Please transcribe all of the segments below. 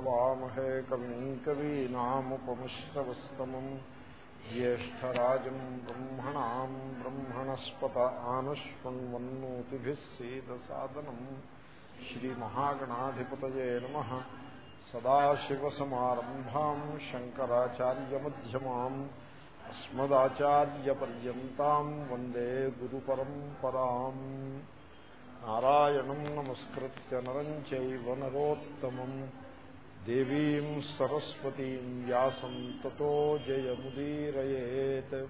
भवामहे कविम् कवीनामुपमिश्रवस्तमम् ज्येष्ठराजम् ब्रह्मणाम् ब्रह्मणस्पत आनश्वन्वन्नोतिभिः सीदसादनम् श्रीमहागणाधिपतये नमः सदाशिवसमारम्भाम् शङ्कराचार्यमध्यमाम् अस्मदाचार्यपर्यन्ताम् वन्दे गुरुपरम्पराम् नारायणम् नमस्कृत्य नरम् चैव नरोत्तमम् దేవీం సరస్వతీం వ్యాసం తతో జయముదీరయేత్.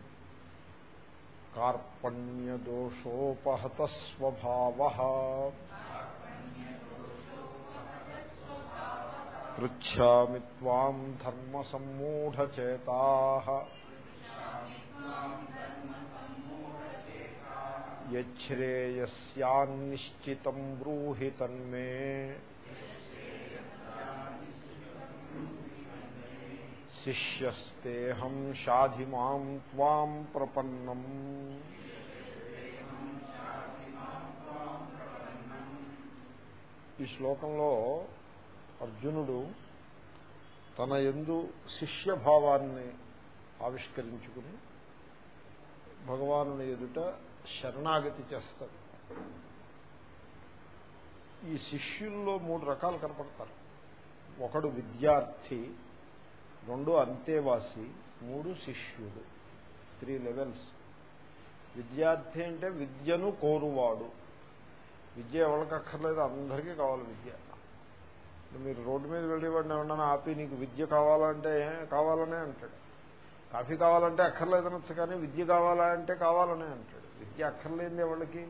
కార్పణ్యదోషోపహత స్వభావ పృచ్ఛామి ం ధర్మసమ్మూఢచేత. యచ్ఛ్రేయస్యాన్నిశ్చితం బ్రూహి తన్మే. శిష్యస్తేహం షాధి మాం త్వాం ప్రపన్నం. ఈ శ్లోకంలో అర్జునుడు తన ఎందు శిష్యభావాన్ని ఆవిష్కరించుకుని భగవాను ఎదుట శరణాగతి చేస్తాడు. ఈ శిష్యుల్లో మూడు రకాలు కనపడతారు. ఒకడు విద్యార్థి రెండు అంతేవాసి మూడు శిష్యుడు. త్రీ లెవెల్స్ విద్యార్థి అంటే విద్యను కోరువాడు. విద్య ఎవరికి అక్కర్లేదు అందరికీ కావాలి విద్య. మీరు రోడ్డు మీద వెళ్ళేవాడిని ఏమన్నా ఆపి నీకు విద్య కావాలంటే కావాలనే అంటాడు. కాఫీ కావాలంటే అక్కర్లేదనొచ్చు కానీ విద్య కావాలంటే కావాలనే అంటాడు. విద్య అక్కర్లేదే వాళ్ళకి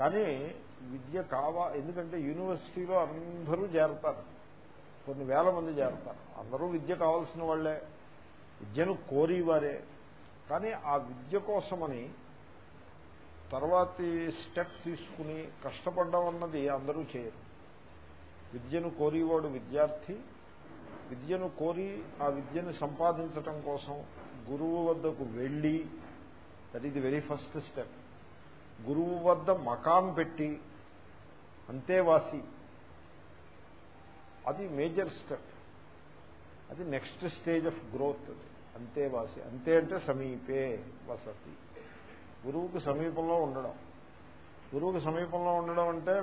కానీ విద్య కావా ఎందుకంటే యూనివర్సిటీలో అందరూ చేరతారు. కొన్ని వేల మంది చేరతారు. అందరూ విద్య కావాల్సిన వాళ్ళే విద్యను కోరివారే. కానీ ఆ విద్య కోసమని తర్వాతి స్టెప్ తీసుకుని కష్టపడడం అన్నది అందరూ చేయరు. విద్యను కోరివాడు విద్యార్థి. విద్యను కోరి ఆ విద్యను సంపాదించటం కోసం గురువు వద్దకు వెళ్ళి that is very first step గురువు వద్ద మకాం పెట్టి అంతేవాసి అది మేజర్ స్టెప్. అది నెక్స్ట్ స్టేజ్ ఆఫ్ గ్రోత్ అంతేవాసి అంతే అంటే సమీపే వసతి. గురువుకు సమీపంలో ఉండడం. గురువుకు సమీపంలో ఉండడం అంటే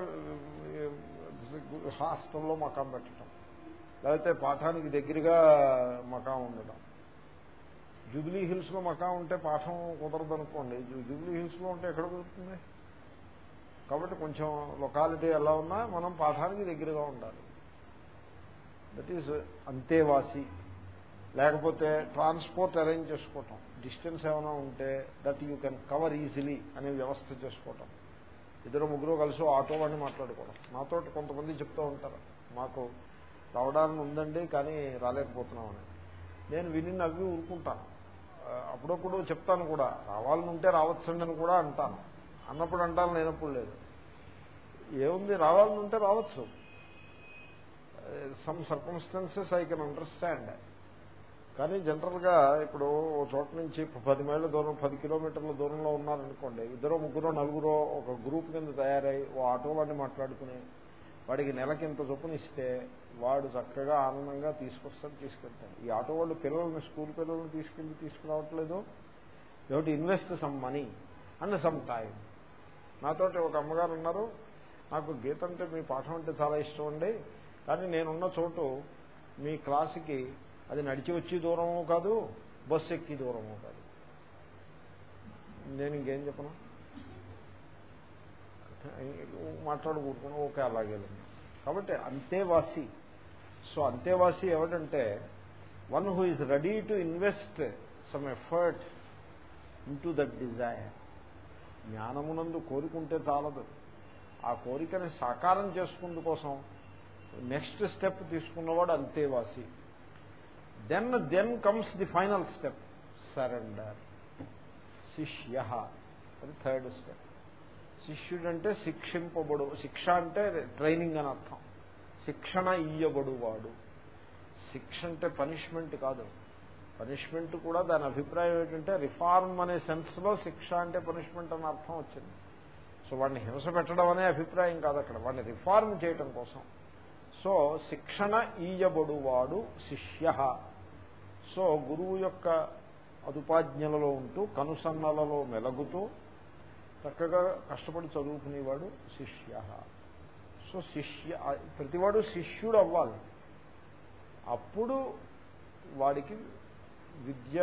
హాస్టల్లో మకాం పెట్టడం. లేకపోతే పాఠానికి దగ్గరగా మకాం ఉండడం. జూబ్లీ హిల్స్లో మకాం ఉంటే పాఠం కుదరదు అనుకోండి జూబ్లీ హిల్స్లో ఉంటే ఎక్కడ కుదురుతుంది? కాబట్టి కొంచెం లొకాలిటీ ఎలా ఉన్నా మనం పాఠానికి దగ్గరగా ఉండాలి. దట్ ఈజ్ అంతేవాసి. లేకపోతే ట్రాన్స్పోర్ట్ అరేంజ్ చేసుకోవటం. డిస్టెన్స్ ఏమైనా ఉంటే that you can cover easily అనే వ్యవస్థ చేసుకోవటం. ఇద్దరు ముగ్గురు కలిసి ఆటో వాడిని మాట్లాడుకోవడం. నాతో కొంతమంది చెప్తూ ఉంటారు. మాకు రావడానికి ఉందండి కానీ రాలేకపోతున్నామని నేను విని నవ్వి ఊరుకుంటాను. అప్పుడప్పుడు చెప్తాను కూడా. రావాలని ఉంటే రావచ్చండి అని కూడా అంటాను. అన్నప్పుడు అంటాను లేనప్పుడు లేదు. ఏముంది? రావాలని ఉంటే రావచ్చు. Some circumstances I can understand. కానీ జనరల్గా ఇప్పుడు ఓ చోట నుంచి పది మైళ్ళ దూరం పది కిలోమీటర్ల దూరంలో ఉన్నారనుకోండి ఇద్దరు ముగ్గురు నలుగురో ఒక గ్రూప్ కింద తయారై ఓ ఆటో వాడిని మాట్లాడుకుని వాడికి నెలకి ఇంత చొప్పున ఇస్తే వాడు చక్కగా ఆనందంగా తీసుకొస్తాడు తీసుకెళ్తాడు. ఈ ఆటో వాళ్ళు పిల్లల్ని స్కూల్ పిల్లల్ని తీసుకెళ్ళి తీసుకురావట్లేదు. ఏమిటి? Invest some money and some time. నాతోటి ఒక అమ్మగారు ఉన్నారు. నాకు గీత అంటే మీ పాఠం అంటే చాలా ఇష్టం అండి. కానీ నేనున్న చోటు మీ క్లాసుకి అది నడిచి వచ్చి దూరము కాదు బస్సు ఎక్కి దూరము కాదు. నేను ఇంకేం చెప్పను? మాట్లాడుకుంటున్నాను ఓకే అలాగే కాబట్టి అంతేవాసి. సో అంతేవాసి ఎవడంటే one who is ready to invest some effort into that desire జ్ఞానమునందు కోరుకుంటే చాలదు. ఆ కోరికని సాకారం చేసుకుందు కోసం నెక్స్ట్ స్టెప్ తీసుకున్నవాడు అంతేవాసి then then comes the final step surrender శిష్య. అది థర్డ్ స్టెప్ శిష్యుడంటే శిక్షింపబడు శిక్ష అంటే ట్రైనింగ్ అని అర్థం. శిక్షణ ఇయ్యబడువాడు. శిక్ష అంటే పనిష్మెంట్ కాదు. పనిష్మెంట్ కూడా దాని అభిప్రాయం ఏంటంటే రిఫార్మ్ అనే సెన్స్లో శిక్ష అంటే పనిష్మెంట్ అని అర్థం వచ్చింది. సో వాడిని హింస పెట్టడం అనే అభిప్రాయం కాదు అక్కడ. వాడిని రిఫార్మ్ చేయటం కోసం. సో శిక్షణ ఈయబడువాడు శిష్య. సో గురువు యొక్క అదుపాజ్ఞలలో ఉంటూ కనుసన్నలలో మెలగుతూ చక్కగా కష్టపడి చదువుకునేవాడు శిష్య. సో శిష్య ప్రతివాడు శిష్యుడు అవ్వాలి అప్పుడు వాడికి విద్య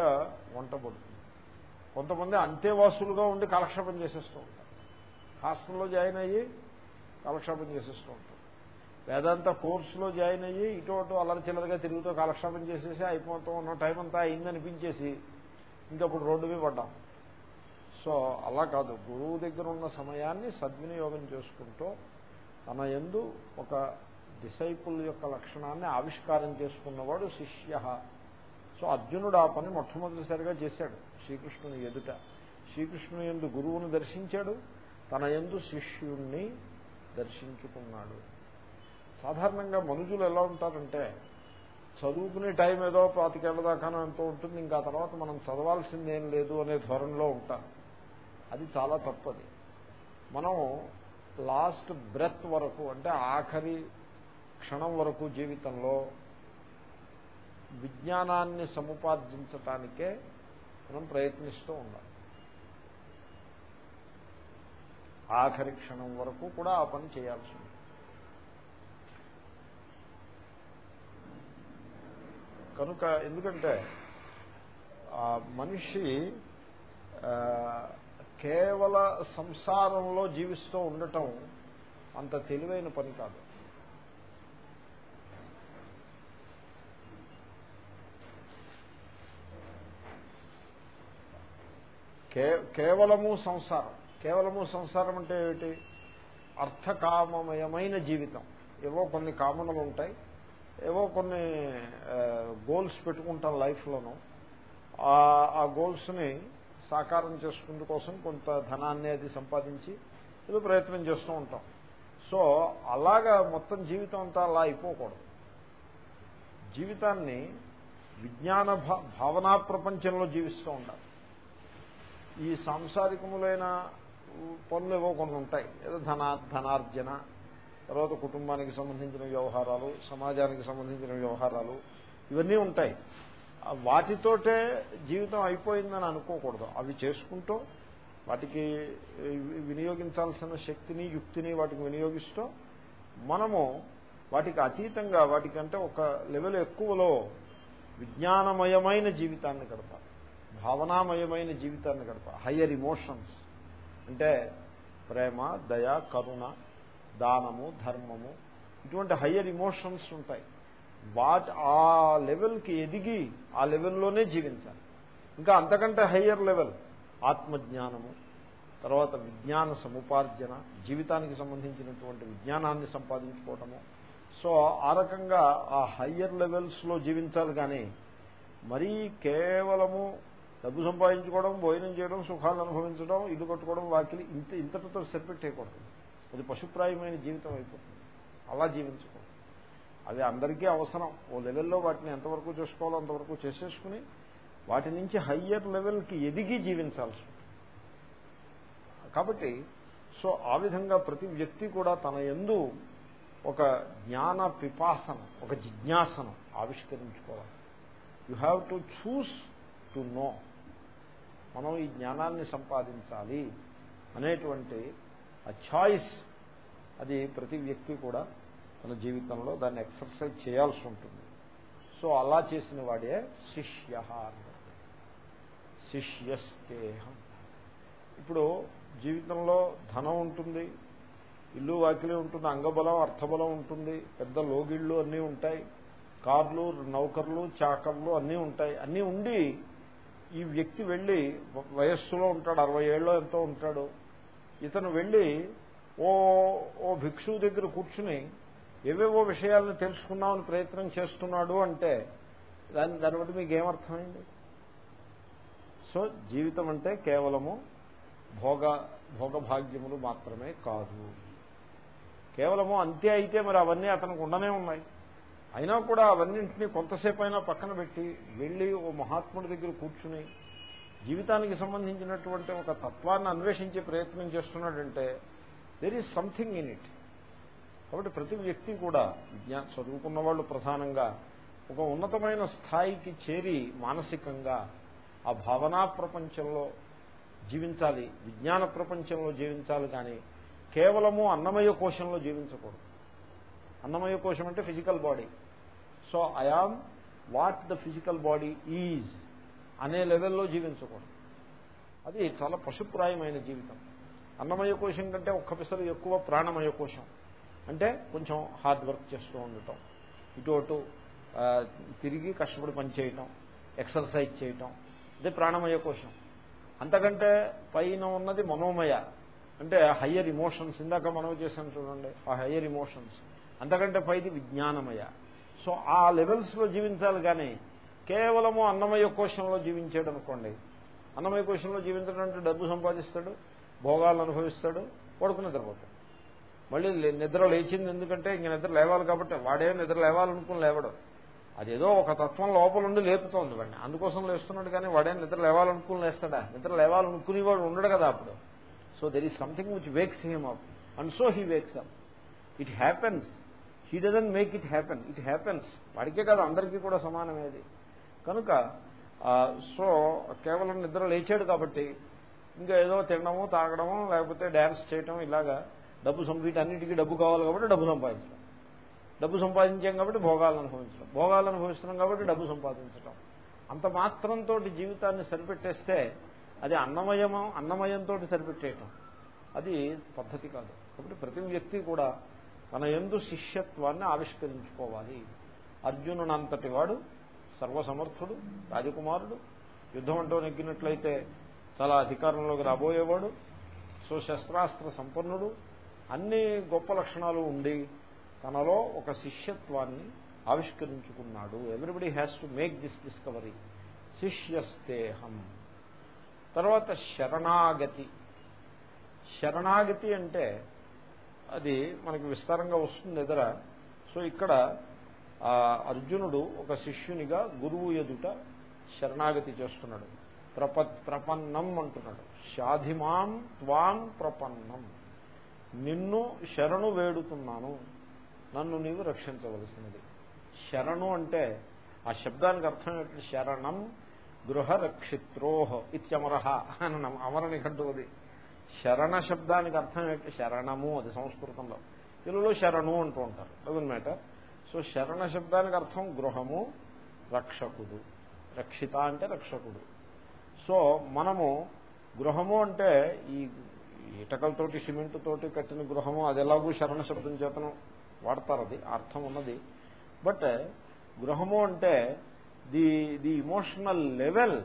వంటబడుతుంది. కొంతమంది అంతేవాసులుగా ఉండి కాలక్షేపం చేసేస్తూ ఉంటారు. హాస్టల్లో జాయిన్ అయ్యి కాలక్షేపం చేసేస్తూ ఉంటారు. వేదాంత కోర్సులో జాయిన్ అయ్యి ఇటు అటు చిల్లరగా తిరుగుతూ కాలక్షేపం చేసేసి అయిపోతూ ఉన్న టైం అంతా అయిందనిపించేసి ఇంకప్పుడు రోడ్డు మీద పడ్డాం. సో అలా కాదు. గురువు దగ్గర ఉన్న సమయాన్ని సద్వినియోగం చేసుకుంటూ తన ఎందు ఒక డిసైపుల్ యొక్క లక్షణాన్ని ఆవిష్కారం చేసుకున్నవాడు శిష్య. సో అర్జునుడు ఆ పని మొట్టమొదటిసారిగా చేశాడు శ్రీకృష్ణుని ఎదుట. శ్రీకృష్ణుని ఎందు గురువును దర్శించాడు. తన ఎందు శిష్యుణ్ణి దర్శించుకున్నాడు. సాధారణంగా మనుషులు ఎలా ఉంటారంటే చదువుకునే టైం ఏదో పాతికేళ్ళ దాకానో ఎంతో ఉంటుంది ఇంకా తర్వాత మనం చదవాల్సిందేం లేదు అనే ధోరణిలో ఉంటాం అది చాలా తప్పది. మనం లాస్ట్ బ్రెత్ వరకు అంటే ఆఖరి క్షణం వరకు జీవితంలో విజ్ఞానాన్ని సముపార్జించటానికే మనం ప్రయత్నిస్తూ ఉండాలి. ఆఖరి క్షణం వరకు కూడా ఆ పని చేయాల్సి ఉంది కనుక ఎందుకంటే ఆ మనిషి కేవల సంసారంలో జీవిస్తూ ఉండటం అంత తెలివైన పని కాదు. కేవలము సంసారం. కేవలము సంసారం అంటే ఏమిటి? అర్థకామమయమైన జీవితం. ఏవో కొన్ని కామనలు ఉంటాయి. ఏవో కొన్ని గోల్స్ పెట్టుకుంటాం లైఫ్లోనూ. ఆ గోల్స్ని సాకారం చేసుకునే కోసం కొంత ధనాన్ని అది సంపాదించి ఏదో ప్రయత్నం చేస్తూ ఉంటాం. సో అలాగా మొత్తం జీవితం అంతా అలా అయిపోకూడదు. జీవితాన్ని విజ్ఞాన భావనా ప్రపంచంలో జీవిస్తూ ఉండాలి. ఈ సాంసారికములైన పనులు ఏవో కొన్ని ఉంటాయి. ఏదో ధనా ధనార్జన తర్వాత కుటుంబానికి సంబంధించిన వ్యవహారాలు సమాజానికి సంబంధించిన వ్యవహారాలు ఇవన్నీ ఉంటాయి. వాటితోటే జీవితం అయిపోయిందని అనుకోకూడదు. అవి చేసుకుంటూ వాటికి వినియోగించాల్సిన శక్తిని యుక్తిని వాటికి వినియోగిస్తూ మనము వాటికి అతీతంగా వాటికంటే ఒక లెవెల్ ఎక్కువలో విజ్ఞానమయమైన జీవితాన్ని గడపాలి. భావనామయమైన జీవితాన్ని గడపాలి. హయ్యర్ ఇమోషన్స్ అంటే ప్రేమ దయ కరుణ దానము ధర్మము ఇటువంటి హయ్యర్ ఇమోషన్స్ ఉంటాయి. వాట్ ఆ లెవెల్కి ఎదిగి ఆ లెవెల్లోనే జీవించాలి. ఇంకా అంతకంటే హయ్యర్ లెవెల్ ఆత్మజ్ఞానము తర్వాత విజ్ఞాన సముపార్జన జీవితానికి సంబంధించినటువంటి విజ్ఞానాన్ని సంపాదించుకోవటము. సో ఆ రకంగా ఆ హయ్యర్ లెవెల్స్లో జీవించాలి కానీ మరీ కేవలము డబ్బు సంపాదించుకోవడం భోజనం చేయడం సుఖాలు అనుభవించడం ఇల్లు కట్టుకోవడం వాకిలి ఇంత ఇంతటితో సరిపెట్టేయకూడదు అది పశుప్రాయమైన జీవితం అయిపోతుంది. అలా జీవించుకో అది అందరికీ అవసరం. ఓ లెవెల్లో వాటిని ఎంతవరకు చూసుకోవాలో అంతవరకు చేసేసుకుని వాటి నుంచి హయ్యర్ లెవెల్కి ఎదిగి జీవించాల్సి కాబట్టి సో ఆ విధంగా ప్రతి వ్యక్తి కూడా తన ఎందు ఒక జ్ఞాన పిపాసనం ఒక జిజ్ఞాసనం ఆవిష్కరించుకోవాలి. You have to choose to know మనం ఈ జ్ఞానాన్ని సంపాదించాలి అనేటువంటి ఆ ఛాయిస్ అది ప్రతి వ్యక్తి కూడా తన జీవితంలో దాన్ని ఎక్సర్సైజ్ చేయాల్సి ఉంటుంది. సో అలా చేసిన వాడే శిష్య శిష్యస్తేహం ఇప్పుడు జీవితంలో ధనం ఉంటుంది ఇల్లు వాకిలి ఉంటుంది అంగబలం అర్థబలం ఉంటుంది పెద్ద లోగిళ్ళు అన్నీ ఉంటాయి కార్లు నౌకర్లు చాకర్లు అన్నీ ఉంటాయి. అన్నీ ఉండి ఈ వ్యక్తి వెళ్ళి వయస్సులో ఉంటాడు అరవై ఏళ్ళలో ఎంతో ఉంటాడు. ఇతను వెళ్ళి ఓ ఓ భిక్షువు దగ్గర కూర్చుని ఏవేవో విషయాలను తెలుసుకుందామని ప్రయత్నం చేస్తున్నాడు అంటే దాని దాన్ని బట్టి మీకు ఏమర్థమైంది సో జీవితం అంటే కేవలము భోగ భోగభాగ్యములు మాత్రమే కాదు. కేవలము అంతే అయితే మరి అవన్నీ అతనికి ఉండనే ఉన్నాయి. అయినా కూడా అవన్నింటినీ కొంతసేపు అయినా పక్కన పెట్టి వెళ్ళి ఓ మహాత్ముడి దగ్గర కూర్చుని జీవితానికి సంబంధించినటువంటి ఒక తత్వాన్ని అన్వేషించే ప్రయత్నం చేస్తున్నాడంటే there is something in it కాబట్టి ప్రతి వ్యక్తి కూడా విజ్ఞా చదువుకున్న వాళ్ళు ప్రధానంగా ఒక ఉన్నతమైన స్థాయికి చేరి మానసికంగా ఆ భావనా ప్రపంచంలో జీవించాలి విజ్ఞాన ప్రపంచంలో జీవించాలి కానీ కేవలము అన్నమయ కోశంలో జీవించకూడదు. అన్నమయ కోశం అంటే physical body so I am what the physical body is అనే లెవెల్లో జీవించకూడదు. అది చాలా పశుప్రాయమైన జీవితం. అన్నమయ కోశం కంటే ఒక్క పిసరు ఎక్కువ ప్రాణమయ కోశం. అంటే కొంచెం హార్డ్ వర్క్ చేస్తూ ఉండటం ఇటు అటు తిరిగి కష్టపడి పనిచేయటం ఎక్సర్సైజ్ చేయటం అదే ప్రాణమయ కోశం. అంతకంటే పైన ఉన్నది మనోమయ. అంటే హయ్యర్ ఇమోషన్స్ ఇందాక మనం చేశాను చూడండి ఆ హయ్యర్ ఇమోషన్స్. అంతకంటే పైది విజ్ఞానమయ. సో ఆ లెవెల్స్లో జీవించాలి కానీ కేవలము అన్నమయ కోశంలో జీవించాడు అనుకోండి. అన్నమయ కోశంలో జీవించడం అంటే డబ్బు సంపాదిస్తాడు భోగాలు అనుభవిస్తాడు పడుకుని నిద్రపోతాడు మళ్ళీ నిద్ర లేచింది ఎందుకంటే ఇంక నిద్ర లేవాలి కాబట్టి వాడే నిద్ర లేవాలనుకుని లేవడం. అదేదో ఒక తత్వం లోపల ఉండి లేపుతోంది వాడిని. అందుకోసం లేస్తున్నాడు కానీ వాడే నిద్ర లేవాలనుకుని లేస్తాడా? నిద్ర లేవాలనుకునేవాడు ఉండడు కదా అప్పుడు. So there is something which wakes him up and so he wakes up it happens he doesn't make it happen it happens వాడికే కదా అందరికీ కూడా సమానమేది కనుక సో కేవలం నిద్ర లేచాడు కాబట్టి ఇంకా ఏదో తినడము తాగడము లేకపోతే డ్యాన్స్ చేయటం ఇలాగా డబ్బు సంపీటన్నిటికీ డబ్బు కావాలి కాబట్టి డబ్బు సంపాదించడం. డబ్బు సంపాదించాం కాబట్టి భోగాలను అనుభవించడం. భోగాలను అనుభవిస్తున్నాం కాబట్టి డబ్బు సంపాదించడం. అంత మాత్రంతో జీవితాన్ని సరిపెట్టేస్తే అది అన్నమయం అన్నమయంతో సరిపెట్టేయటం. అది పద్ధతి కాదు. కాబట్టి ప్రతి వ్యక్తి కూడా తన ఎందు శిష్యత్వాన్ని ఆవిష్కరించుకోవాలి. అర్జునునంతటి వాడు సర్వసమర్థుడు రాజకుమారుడు. యుద్ధం అంటూ నెగ్గినట్లయితే చాలా అధికారంలోకి రాబోయేవాడు సో శస్త్రాస్త్ర సంపన్నుడు. అన్ని గొప్ప లక్షణాలు ఉండి తనలో ఒక శిష్యత్వాన్ని ఆవిష్కరించుకున్నాడు. Everybody has to make this discovery శిష్యస్తేహం తర్వాత శరణాగతి. శరణాగతి అంటే అది మనకి విస్తారంగా వస్తుంది ఎదుర. సో ఇక్కడ అర్జునుడు ఒక శిష్యునిగా గురువు ఎదుట శరణాగతి చేస్తున్నాడు. ప్రప ప్రపన్నం అంటున్నాడు. షాధిమాం త్వాం ప్రపన్నం. నిన్ను శరణు వేడుతున్నాను. నన్ను నీవు రక్షించవలసినది. శరణు అంటే ఆ శబ్దానికి అర్థం ఏంటి? శరణం గృహరక్షిత్రోహ ఇత్యమరహ అని అమరని అది. శరణ శబ్దానికి అర్థం ఏంటి? శరణము అది సంస్కృతంలో. తెలుగులో శరణు అంటూ ఉంటారు. Doesn't matter. సో శరణ శబ్దానికి అర్థం గృహము రక్షకుడు. రక్షిత అంటే రక్షకుడు. సో మనము గృహము అంటే ఈ ఇటకలతోటి సిమెంట్ తోటి కట్టిన గృహము అది ఎలాగూ శరణ శబ్దం చేతను వాడతారు అది అర్థం ఉన్నది. బట్ గృహము అంటే the the emotional level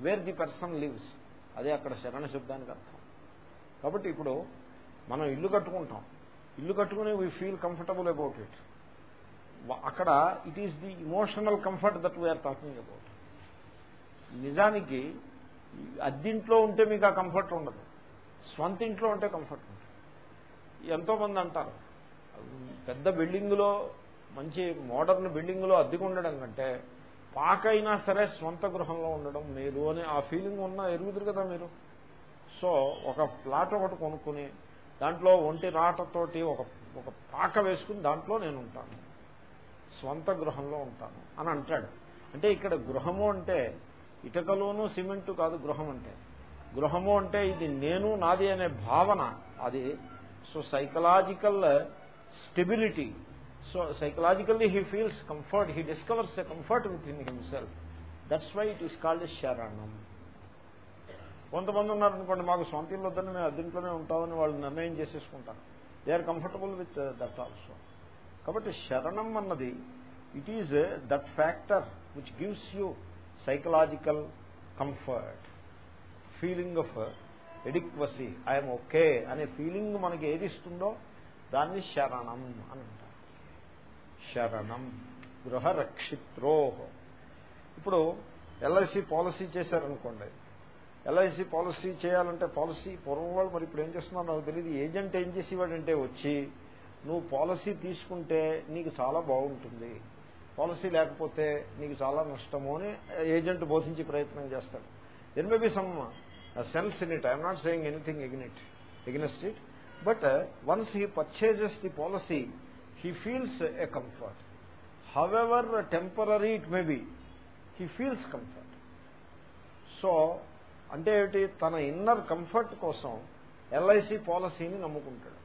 where the person lives అదే అక్కడ శరణ శబ్దానికి అర్థం. కాబట్టి ఇప్పుడు మనం ఇల్లు కట్టుకుంటాం. ఇల్లు కట్టుకుని we feel comfortable about it అక్కడ it is the emotional comfort that we're talking about నిజానికి అద్దింట్లో ఉంటే మీకు ఆ కంఫర్ట్ ఉండదు. స్వంత ఇంట్లో ఉంటే కంఫర్ట్ ఉంటుంది ఎంతో మంది అంటారు పెద్ద బిల్డింగులో మంచి మోడర్న్ బిల్డింగులో అద్దెకు ఉండడం కంటే పాకైనా సరే స్వంత గృహంలో ఉండడం మేలు అని ఆ ఫీలింగ్ ఉన్న ఎరుగుదురు కదా మీరు. సో ఒక ప్లాట్ ఒకటి కొనుక్కుని దాంట్లో ఒంటి రాటతోటి ఒక ఒక పాక వేసుకుని దాంట్లో నేను ఉంటాను. స్వంత గృహంలో ఉంటాను అని అంటాడు. అంటే ఇక్కడ గృహము అంటే ఇటకలోను సిమెంటు కాదు గృహం అంటే. గృహము అంటే ఇది నేను నాది అనే భావన. అది so psychological stability so psychologically he feels comfort he discovers a comfort within himself that's why it is called శరణం కొంతమంది ఉన్నారనుకోండి మాకు సొంత ఇల్లు వద్దని మేము అద్దెంట్లోనే ఉంటామని వాళ్ళు నిర్ణయం చేసేసుకుంటారు. They are comfortable with that also కాబట్టి శరణం అన్నది it is that factor which gives you psychological comfort feeling of adequacy I'm okay అనే ఫీలింగ్ మనకి ఏది ఇస్తుందో దాన్ని శరణం అని అంటారు. శరణం గృహరక్షిత్రో ఇప్పుడు ఎల్ఐసి పాలసీ చేశారనుకోండి. ఎల్ఐసి పాలసీ చేయాలంటే పాలసీ పూర్వం వాళ్ళు మరి ఇప్పుడు ఏం చేస్తున్నారు నాకు తెలియదు ఏజెంట్ ఏం చేసేవాడంటే వచ్చి నువ్వు పాలసీ తీసుకుంటే నీకు చాలా బాగుంటుంది. పాలసీ లేకపోతే నీకు చాలా నష్టము అని ఏజెంట్ బోధించి ప్రయత్నం చేస్తాడు. Then may be some sense in it I'm not saying anything against against it but once he purchases the policy he feels a comfort however temporary it may be he feels comfort so అంటే ఏమిటి? తన inner comfort కోసం LIC పాలసీని నమ్ముకుంటాడు.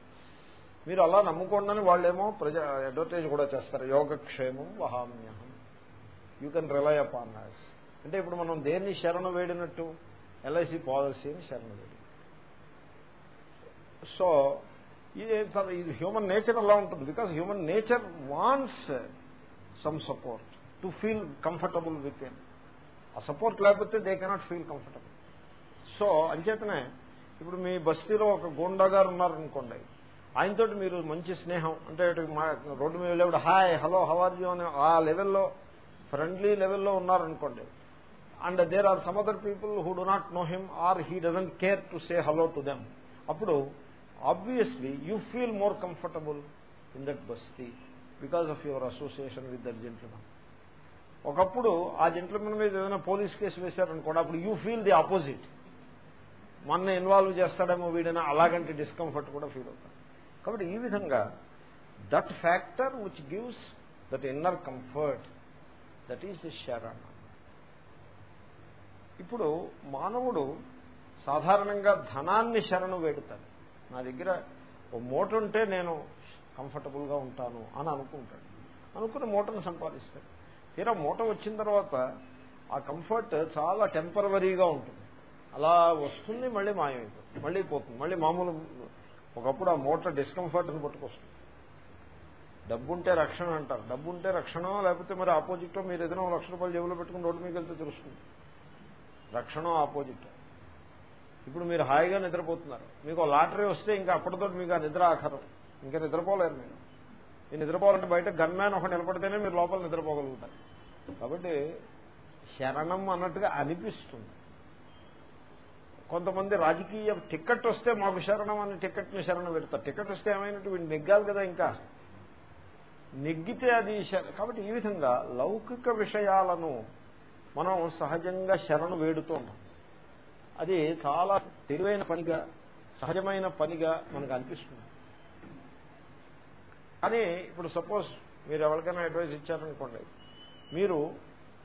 మీరు అలా నమ్ముకోండి వాళ్ళేమో ప్రజా advertise కూడా చేస్తారు. యోగక్షేమం వహామ్యహం. యూ కెన్ రిలై అపాన్ నాస్ అంటే ఇప్పుడు మనం దేన్ని శరణ వేడినట్టు? ఎల్ఐసి పాలసీని శరణ వేడి. సో ఇది ఇది హ్యూమన్ నేచర్ అలా ఉంటుంది. Because human nature wants some support to feel comfortable with an ఆ సపోర్ట్ లేకపోతే they cannot feel comfortable so అంచేతనే ఇప్పుడు మీ బస్తీలో ఒక గోండా గారు ఉన్నారనుకోండి. ఆయనతో మీరు మంచి స్నేహం. అంటే రోడ్డు మీద వెళ్ళేప్పుడు హాయ్ హలో హవర్ యూ? అని ఆ లెవెల్లో ఫ్రెండ్లీ లెవెల్లో ఉన్నారనుకోండి. And there are some other people who do not know him or he doesn't care to say hello to them. అప్పుడు obviously you feel more comfortable in that basti because of your association with that gentleman. ఒకప్పుడు ఆ gentlemen మీద ఏదైనా police case వేశారనుకోండి అప్పుడు you feel the opposite. మన involve చేస్తాడేమో వీడైనా అలాగంటే డిస్కంఫర్ట్ కూడా ఫీల్ అవుతాడు. కాబట్టి ఈ విధంగా that factor which gives that inner comfort that is the శరణ ఇప్పుడు మానవుడు సాధారణంగా ధనాన్ని శరణు వేడుతాడు. నా దగ్గర ఓ మూట ఉంటే నేను కంఫర్టబుల్గా ఉంటాను అని అనుకుంటాడు. అనుకున్న మూటను సంపాదిస్తాడు. తీరా మూట వచ్చిన తర్వాత ఆ కంఫర్ట్ చాలా టెంపరవరీగా ఉంటుంది. అలా వస్తుంది మళ్ళీ మాయమైపోతుంది మళ్ళీ పోతుంది మళ్ళీ మామూలు ఒకప్పుడు ఆ మూట డిస్కంఫర్ట్ని పట్టుకొస్తుంది. డబ్బుంటే రక్షణ అంటారు. డబ్బుంటే రక్షణ లేకపోతే మరి ఆపోజిట్లో మీరు ఏదైనా లక్ష రూపాయలు జేబులో పెట్టుకుని రోడ్డు మీకు వెళ్తే తెలుస్తుంది. రక్షణ ఆపోజిట్. ఇప్పుడు మీరు హాయిగా నిద్రపోతున్నారు. మీకు లాటరీ వస్తే ఇంకా అప్పటితో మీకు ఆ నిద్ర ఆఖరం. ఇంకా నిద్రపోలేరు మీరు. ఈ నిద్రపోవాలంటే బయట గన్మ్యాన్ ఒక నిలబడితేనే మీరు లోపల నిద్రపోగలుగుతారు. కాబట్టి శరణం అన్నట్టుగా అనిపిస్తుంది. కొంతమంది రాజకీయ టికెట్ వస్తే మాకు శరణం అని టికెట్ని శరణం పెడతారు. టికెట్ వస్తే ఏమైనట్టు వీడు నెగ్గాలి కదా ఇంకా? నెగ్గితే అది కాబట్టి ఈ విధంగా లౌకిక విషయాలను మనం సహజంగా శరణు వేడుతూ ఉంటాం అది చాలా తెలివైన పనిగా సహజమైన పనిగా మనకు అనిపిస్తుంది. కానీ ఇప్పుడు సపోజ్ మీరు ఎవరికైనా అడ్వైస్ ఇచ్చారనుకోండి మీరు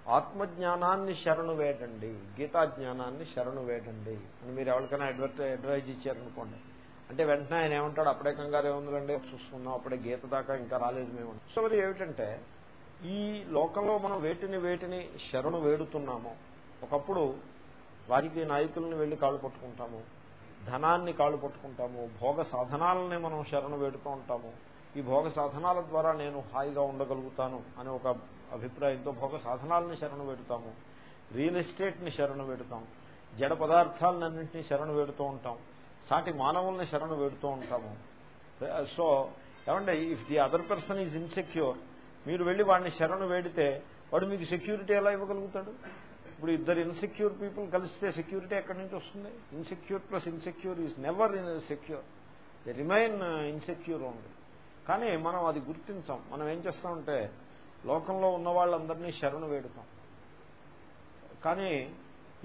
ఆత్మజ్ఞానాన్ని శరణు వేడండి గీతా జ్ఞానాన్ని శరణు వేడండి అని మీరు ఎవరికైనా అడ్వర్టై అడ్వైజ్ ఇచ్చారనుకోండి. అంటే వెంటనే ఆయన ఏమంటాడు? అప్పుడే కంగారు ఏముందండి చూసుకున్నాం అప్పుడే గీత దాకా ఇంకా రాలేదు మేము. సో మరి ఏమిటంటే ఈ లోకంలో మనం వేటిని వేటిని శరణు వేడుతున్నాము ఒకప్పుడు రాజకీయ నాయకులను వెళ్ళి కాళ్ళు పట్టుకుంటాము ధనాన్ని కాళ్ళు పట్టుకుంటాము భోగ సాధనాలని మనం శరణు వేడుతూ ఉంటాము. ఈ భోగ సాధనాల ద్వారా నేను హాయిగా ఉండగలుగుతాను అనే ఒక అభిప్రాయంతో భోగ సాధనాలని శరణు పెడతాము. రియల్ ఎస్టేట్ని శరణు పెడతాం. జడ పదార్థాలన్నింటినీ శరణు వేడుతూ ఉంటాం. సాటి మానవుల్ని శరణు వేడుతూ ఉంటాము. సో ఏమంటే if the other person is insecure మీరు వెళ్ళి వాడిని శరణు వేడితే వాడు మీకు సెక్యూరిటీ ఎలా ఇవ్వగలుగుతాడు? ఇప్పుడు ఇద్దరు ఇన్సెక్యూర్ పీపుల్ కలిస్తే సెక్యూరిటీ ఎక్కడి నుంచి వస్తుంది? Insecure plus insecure is never insecure the remain insecure ఉంది కానీ మనం అది గుర్తించాం. మనం ఏం చేస్తామంటే లోకంలో ఉన్న వాళ్ళందరినీ శరణు వేడుతాం. కానీ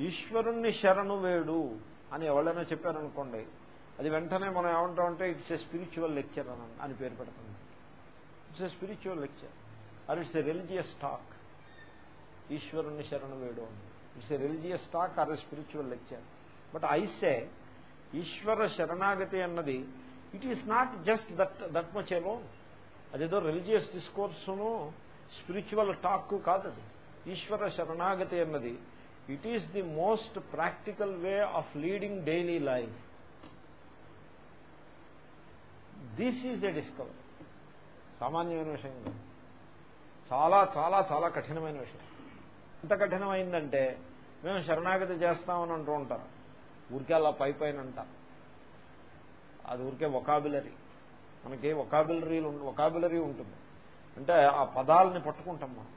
ఈశ్వరుణ్ణి శరణు వేడు అని ఎవరైనా చెప్పారనుకోండి అది వెంటనే మనం ఏమంటామంటే ఇట్స్ ఎ స్పిరిచువల్ లెక్చర్ అని అని పేరు పెడుతుంది. It's a spiritual lecture or it's a religious talk ఈశ్వరుణ్ణి శరణు వేడు అని. It's a religious talk or a spiritual lecture but I say ఈశ్వర శరణాగతి అన్నది it is not just that that much ఎలో అదేదో రిలీజియస్ డిస్కోర్సును స్పిరిచువల్ టాక్ కాదది ఈశ్వర శరణాగతి అన్నది. It is the most practical way of leading daily life this is a discover సామాన్యమైన విషయం కాదు. చాలా చాలా చాలా కఠినమైన విషయం. ఎంత కఠినమైందంటే మేము శరణాగతి చేస్తామని అంటూ ఉంటారు. ఊరికే అలా పై పైన అంటారు అది ఊరికే ఒకాబులరీ మనకి ఒకాబులరీలు ఒకాబులరీ ఉంటుంది. అంటే ఆ పదాలని పట్టుకుంటాం మనం.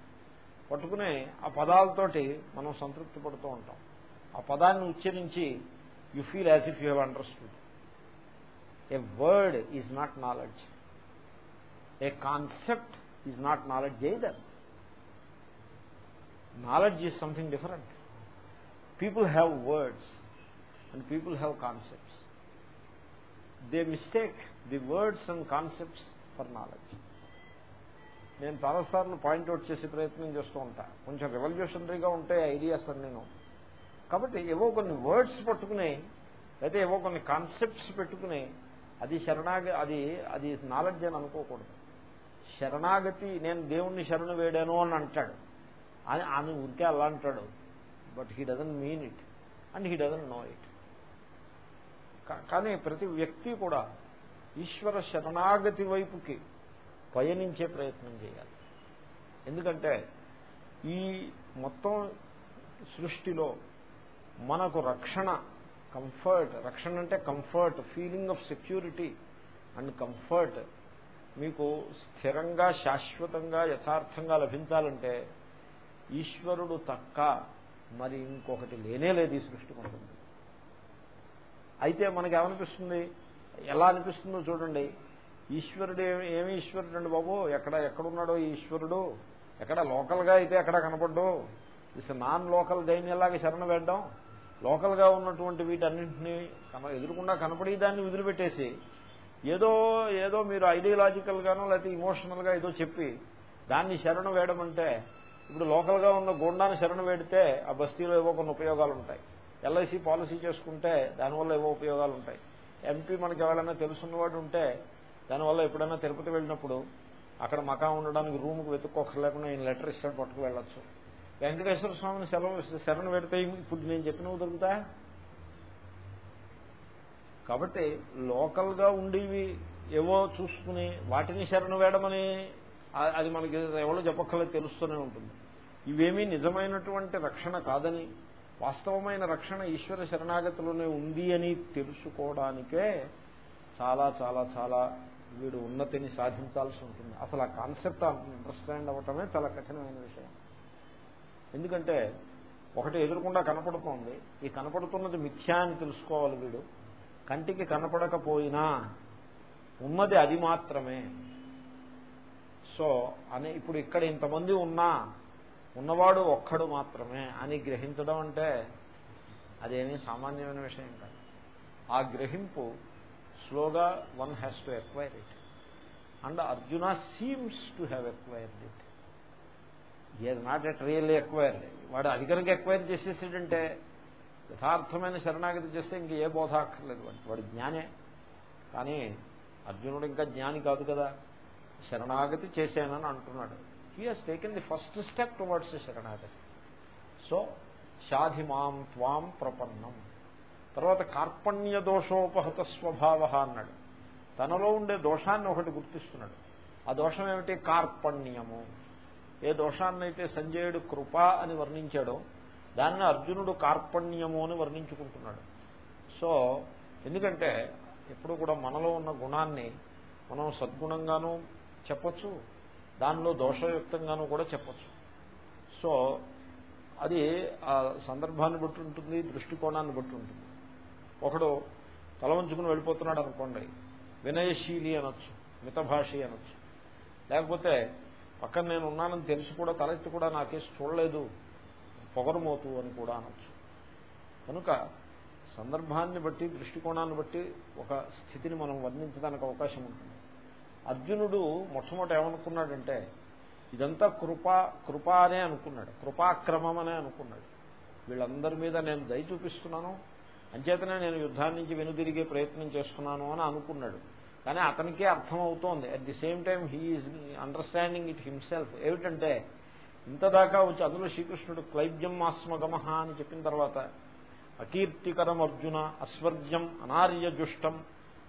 పట్టుకుని ఆ పదాలతోటి మనం సంతృప్తి పడుతూ ఉంటాం. ఆ పదాన్ని ఉచ్చరించి you feel as if you have understood a word is not knowledge a concept is not knowledge either knowledge is something different people have words and people have concepts they mistake the words and concepts for knowledge నేను చాలాసార్లు point out చేసే ప్రయత్నం చేస్తూ ఉంటా. కొంచెం రెవల్యూషనరీగా ఉంటాయి ideas అని నేను కాబట్టి ఏవో కొన్ని వర్డ్స్ పట్టుకుని అయితే ఏవో కొన్ని కాన్సెప్ట్స్ పెట్టుకుని అది శరణాగ అది అది నాలెడ్జ్ అని అనుకోకూడదు. శరణాగతి నేను దేవుణ్ణి శరణు వేడాను అని అంటాడు. అని ఆమె ఊరికే అలా అంటాడు. But he doesn't mean it and he doesn't know it కానీ ప్రతి వ్యక్తి కూడా ఈశ్వర శరణాగతి వైపుకి పయనించే ప్రయత్నం చేయాలి. ఎందుకంటే ఈ మొత్తం సృష్టిలో మనకు రక్షణ కంఫర్ట్ రక్షణ అంటే comfort feeling of security and comfort మీకు స్థిరంగా శాశ్వతంగా యథార్థంగా లభించాలంటే ఈశ్వరుడు తక్క మరి ఇంకొకటి లేనే లేదు ఈ సృష్టి మనకు అయితే మనకేమనిపిస్తుంది? ఎలా అనిపిస్తుందో చూడండి. ఈశ్వరుడు ఏమి ఈశ్వరుడు అండి బాబు? ఎక్కడ ఎక్కడున్నాడో ఈశ్వరుడు? ఎక్కడ లోకల్గా అయితే ఎక్కడ కనపడ్డు? ఇస్ నాన్ లోకల్ దైన్యలాగా శరణ పెట్టడం లోకల్గా ఉన్నటువంటి వీటన్నింటినీ ఎదురకుండా కనపడి దాన్ని వదిలిపెట్టేసి ఏదో ఏదో మీరు ఐడియలాజికల్ గానో లేకపోతే ఇమోషనల్గా ఏదో చెప్పి దాన్ని శరణ వేయడం అంటే ఇప్పుడు లోకల్గా ఉన్న గుండాన్ని శరణ వేడితే ఆ బస్తీలో ఏవో కొన్ని ఉపయోగాలు ఉంటాయి ఎల్ఐసి పాలసీ చేసుకుంటే దానివల్ల ఏవో ఉపయోగాలు ఉంటాయి ఎంపీ మనకి ఎవరైనా తెలుసున్నవాడు ఉంటే దానివల్ల ఎప్పుడైనా తిరుపతి వెళ్ళినప్పుడు అక్కడ మకా ఉండడానికి రూమ్కి వెతుక్కోకర్లేకుండా ఈయన లెటర్ ఇస్తాడు పట్టుకు వెళ్ళొచ్చు. వెంకటేశ్వర స్వామిని సెలవు శరణ పెడితే ఇప్పుడు నేను చెప్పినవి దొరుకుతా కాబట్టి లోకల్గా ఉండేవి ఏవో చూసుకుని వాటిని శరణ వేయడమని అది మనకి ఎవరో చెప్పక్కర్లేదు తెలుస్తూనే ఉంటుంది. ఇవేమీ నిజమైనటువంటి రక్షణ కాదని వాస్తవమైన రక్షణ ఈశ్వర శరణాగతిలోనే ఉంది అని తెలుసుకోవడానికే చాలా చాలా చాలా వీడు ఉన్నతిని సాధించాల్సి ఉంటుంది. అసలు ఆ కాన్సెప్ట్ అండర్స్టాండ్ అవ్వటమే చాలా కఠినమైన విషయం. ఎందుకంటే ఒకటి ఎదురకుండా కనపడుతోంది. ఈ కనపడుతున్నది మిథ్యా అని తెలుసుకోవాలి వీడు. కంటికి కనపడకపోయినా ఉన్నది అది మాత్రమే. సో అని ఇప్పుడు ఇక్కడ ఇంతమంది ఉన్నా ఉన్నవాడు ఒక్కడు మాత్రమే అని గ్రహించడం అంటే అదేమీ సామాన్యమైన విషయం కాదు. ఆ గ్రహింపు స్లోగా one has to acquire it. And Arjuna seems to have acquired it. Is not at really acquired వాడు అధికారికి ఎక్వైర్ చేసేసాడంటే యథార్థమైన శరణాగతి చేస్తే ఇంక ఏ బోధ అక్కర్లేదు. వాడికి వాడు జ్ఞానే. కానీ అర్జునుడు ఇంకా జ్ఞాని కాదు కదా. శరణాగతి చేశానని అంటున్నాడు. He has taken the first step towards శరణాగతి. సో షాధిమాం త్వాం ప్రపన్నం. తర్వాత కార్పణ్య దోషోపహత స్వభావ అన్నాడు. తనలో ఉండే దోషాన్ని ఒకటి గుర్తిస్తున్నాడు. ఆ దోషం ఏమిటి? కార్పణ్యము. ఏ దోషాన్నైతే సంజయుడు కృప అని వర్ణించాడో దాన్ని అర్జునుడు కార్పణ్యము అని వర్ణించుకుంటున్నాడు. సో ఎందుకంటే ఎప్పుడు కూడా మనలో ఉన్న గుణాన్ని మనం సద్గుణంగానూ చెప్పచ్చు దానిలో దోషయుక్తంగానూ కూడా చెప్పచ్చు. సో అది ఆ సందర్భాన్ని బట్టి ఉంటుంది దృష్టికోణాన్ని బట్టి ఉంటుంది. ఒకడు తల ఉంచుకుని వెళ్ళిపోతున్నాడు అనుకోండి వినయశీలి అనొచ్చు మితభాషి అనొచ్చు. లేకపోతే పక్కన నేను ఉన్నానని తెలిసి కూడా తలెత్తి కూడా నాకేసి చూడలేదు పొగరుమోతు అని కూడా అనొచ్చు. కనుక సందర్భాన్ని బట్టి దృష్టికోణాన్ని బట్టి ఒక స్థితిని మనం వర్ణించడానికి అవకాశం ఉంటుంది. అర్జునుడు మొట్టమొదట ఏమనుకున్నాడంటే ఇదంతా కృపా కృప అనే అనుకున్నాడు కృపాక్రమం అనే అనుకున్నాడు. వీళ్ళందరి మీద నేను దయ చూపిస్తున్నాను అంచేతనే నేను యుద్ధాన్ని నుంచి వెనుదిరిగే ప్రయత్నం చేస్తున్నాను అని అనుకున్నాడు. కానీ అతనికే అర్థమవుతోంది. At the same time he is understanding it himself ఏమిటంటే ఇంతదాకా వచ్చి అందులో శ్రీకృష్ణుడు క్లైబ్యం ఆస్మగమహ అని చెప్పిన తర్వాత అకీర్తికరం అర్జున అస్వర్గ్యం అనార్యజుష్టం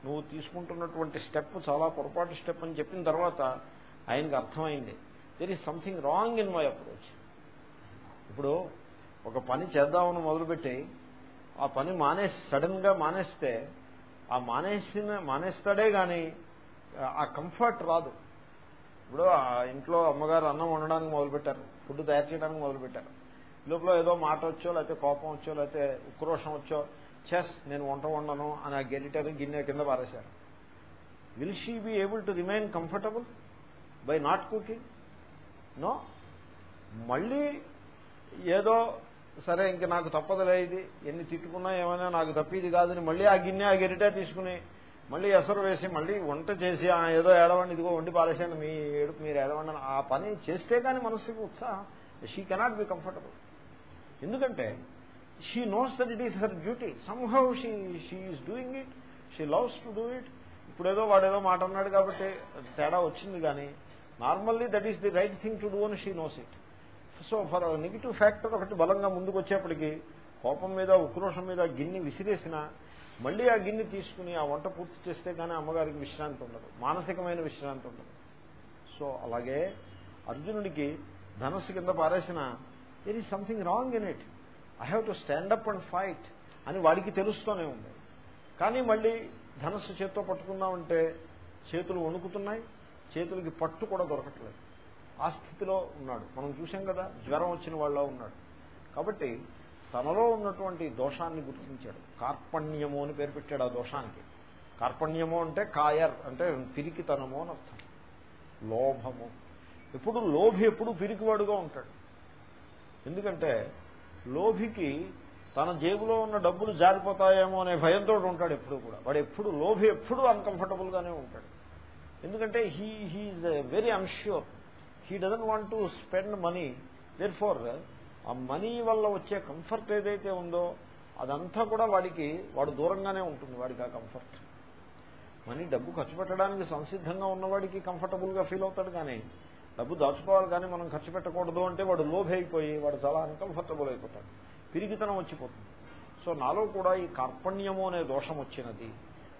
నువ్వు తీసుకుంటున్నటువంటి స్టెప్ చాలా పొరపాటు స్టెప్ అని చెప్పిన తర్వాత ఆయనకు అర్థమైంది. There is something wrong in my approach ఇప్పుడు ఒక పని చేద్దామని మొదలుపెట్టి ఆ పని మానేసి సడన్గా మానేస్తే ఆ మానేసిన మానేస్తాడే గాని ఆ కంఫర్ట్ రాదు. ఇప్పుడు ఇంట్లో అమ్మగారు అన్నం వండడానికి మొదలుపెట్టారు ఫుడ్ తయారు చేయడానికి మొదలుపెట్టారు. లోపల ఏదో మాట వచ్చో లేకపోతే కోపం వచ్చో లేకపోతే ఉక్రోషం వచ్చో చెస్ నేను వంట వండను అని ఆ గెరిటర్ గిన్నె కింద పారేశారు. Will she be able to remain comfortable by not cooking no మళ్ళీ ఏదో సరే ఇంక నాకు తప్పదులే ఇది. ఎన్ని తిట్టుకున్నా ఏమైనా నాకు తప్పిది కాదని మళ్ళీ ఆ గిన్నె ఆ గెరిట తీసుకుని మళ్ళీ ఎసరు వేసి మళ్ళీ వంట చేసి "ఆ, ఏదో ఏడవండి ఇదిగో వండి పాలేసాను మీ ఏడుపు మీరు ఏడవండి ఆ పని చేస్తే కానీ మనస్సుకి ఉత్సాహం షీ కెనాట్ బి కంఫర్టబుల్ ఎందుకంటే she knows that it is her duty somehow she she is doing it she loves to do it ఇప్పుడేదో వాడేదో మాట అన్నాడు కాబట్టి తేడా వచ్చింది కానీ normally that is the right thing to do అని she knows it so for negative factor ఒకటి బలంగా ముందుకు వచ్చేప్పటికీ కోపం మీద ఉక్రోషం మీద గిన్నె విసిరేసిన మళ్ళీ ఆ గిన్నె తీసుకుని ఆ వంట పూర్తి చేస్తే కానీ అమ్మగారికి విశ్రాంతి ఉండదు. మానసికమైన విశ్రాంతి ఉండదు. సో అలాగే అర్జునుడికి ధనస్సు కింద పారేసిన there is something wrong in it I have to stand up and fight అని వాడికి తెలుస్తూనే ఉంది. కానీ మళ్ళీ ధనస్సు చేత్తో పట్టుకుందామంటే చేతులు వణుకుతున్నాయి చేతులకి పట్టు కూడా దొరకట్లేదు. ఆ స్థితిలో ఉన్నాడు. మనం చూసాం కదా జ్వరం వచ్చిన వాళ్ళలో ఉన్నాడు. కాబట్టి తనలో ఉన్నటువంటి దోషాన్ని గుర్తించాడు. కార్పణ్యము అని పేరు పెట్టాడు ఆ దోషానికి. కార్పణ్యము అంటే కాయర్ అంటే పిరికితనము అని అర్థం. లోభము. ఎప్పుడు లోభి ఎప్పుడు పిరికివాడుగా ఉంటాడు. ఎందుకంటే లోభికి తన జేబులో ఉన్న డబ్బులు జారిపోతాయేమో అనే భయంతో ఉంటాడు ఎప్పుడు కూడా. వాడు ఎప్పుడు లోభి ఎప్పుడు అన్కంఫర్టబుల్ గానే ఉంటాడు. ఎందుకంటే he he is very unsure he doesn't want to spend money there for ఆ మనీ వల్ల వచ్చే కంఫర్ట్ ఏదైతే ఉందో అదంతా కూడా వాడికి వాడు దూరంగానే ఉంటుంది వాడికి ఆ కంఫర్ట్ మనీ డబ్బు ఖర్చు పెట్టడానికి సంసిద్ధంగా ఉన్నవాడికి కంఫర్టబుల్గా ఫీల్ అవుతాడు కానీ డబ్బు దాచుకోవాలి కానీ మనం ఖర్చు పెట్టకూడదు అంటే వాడు లోభ అయిపోయి వాడు చాలా అన్కంఫర్టబుల్ అయిపోతాడు. పిరిగితనం వచ్చిపోతుంది. సో నాలో కూడా ఈ కార్పణ్యము అనే దోషం వచ్చినది.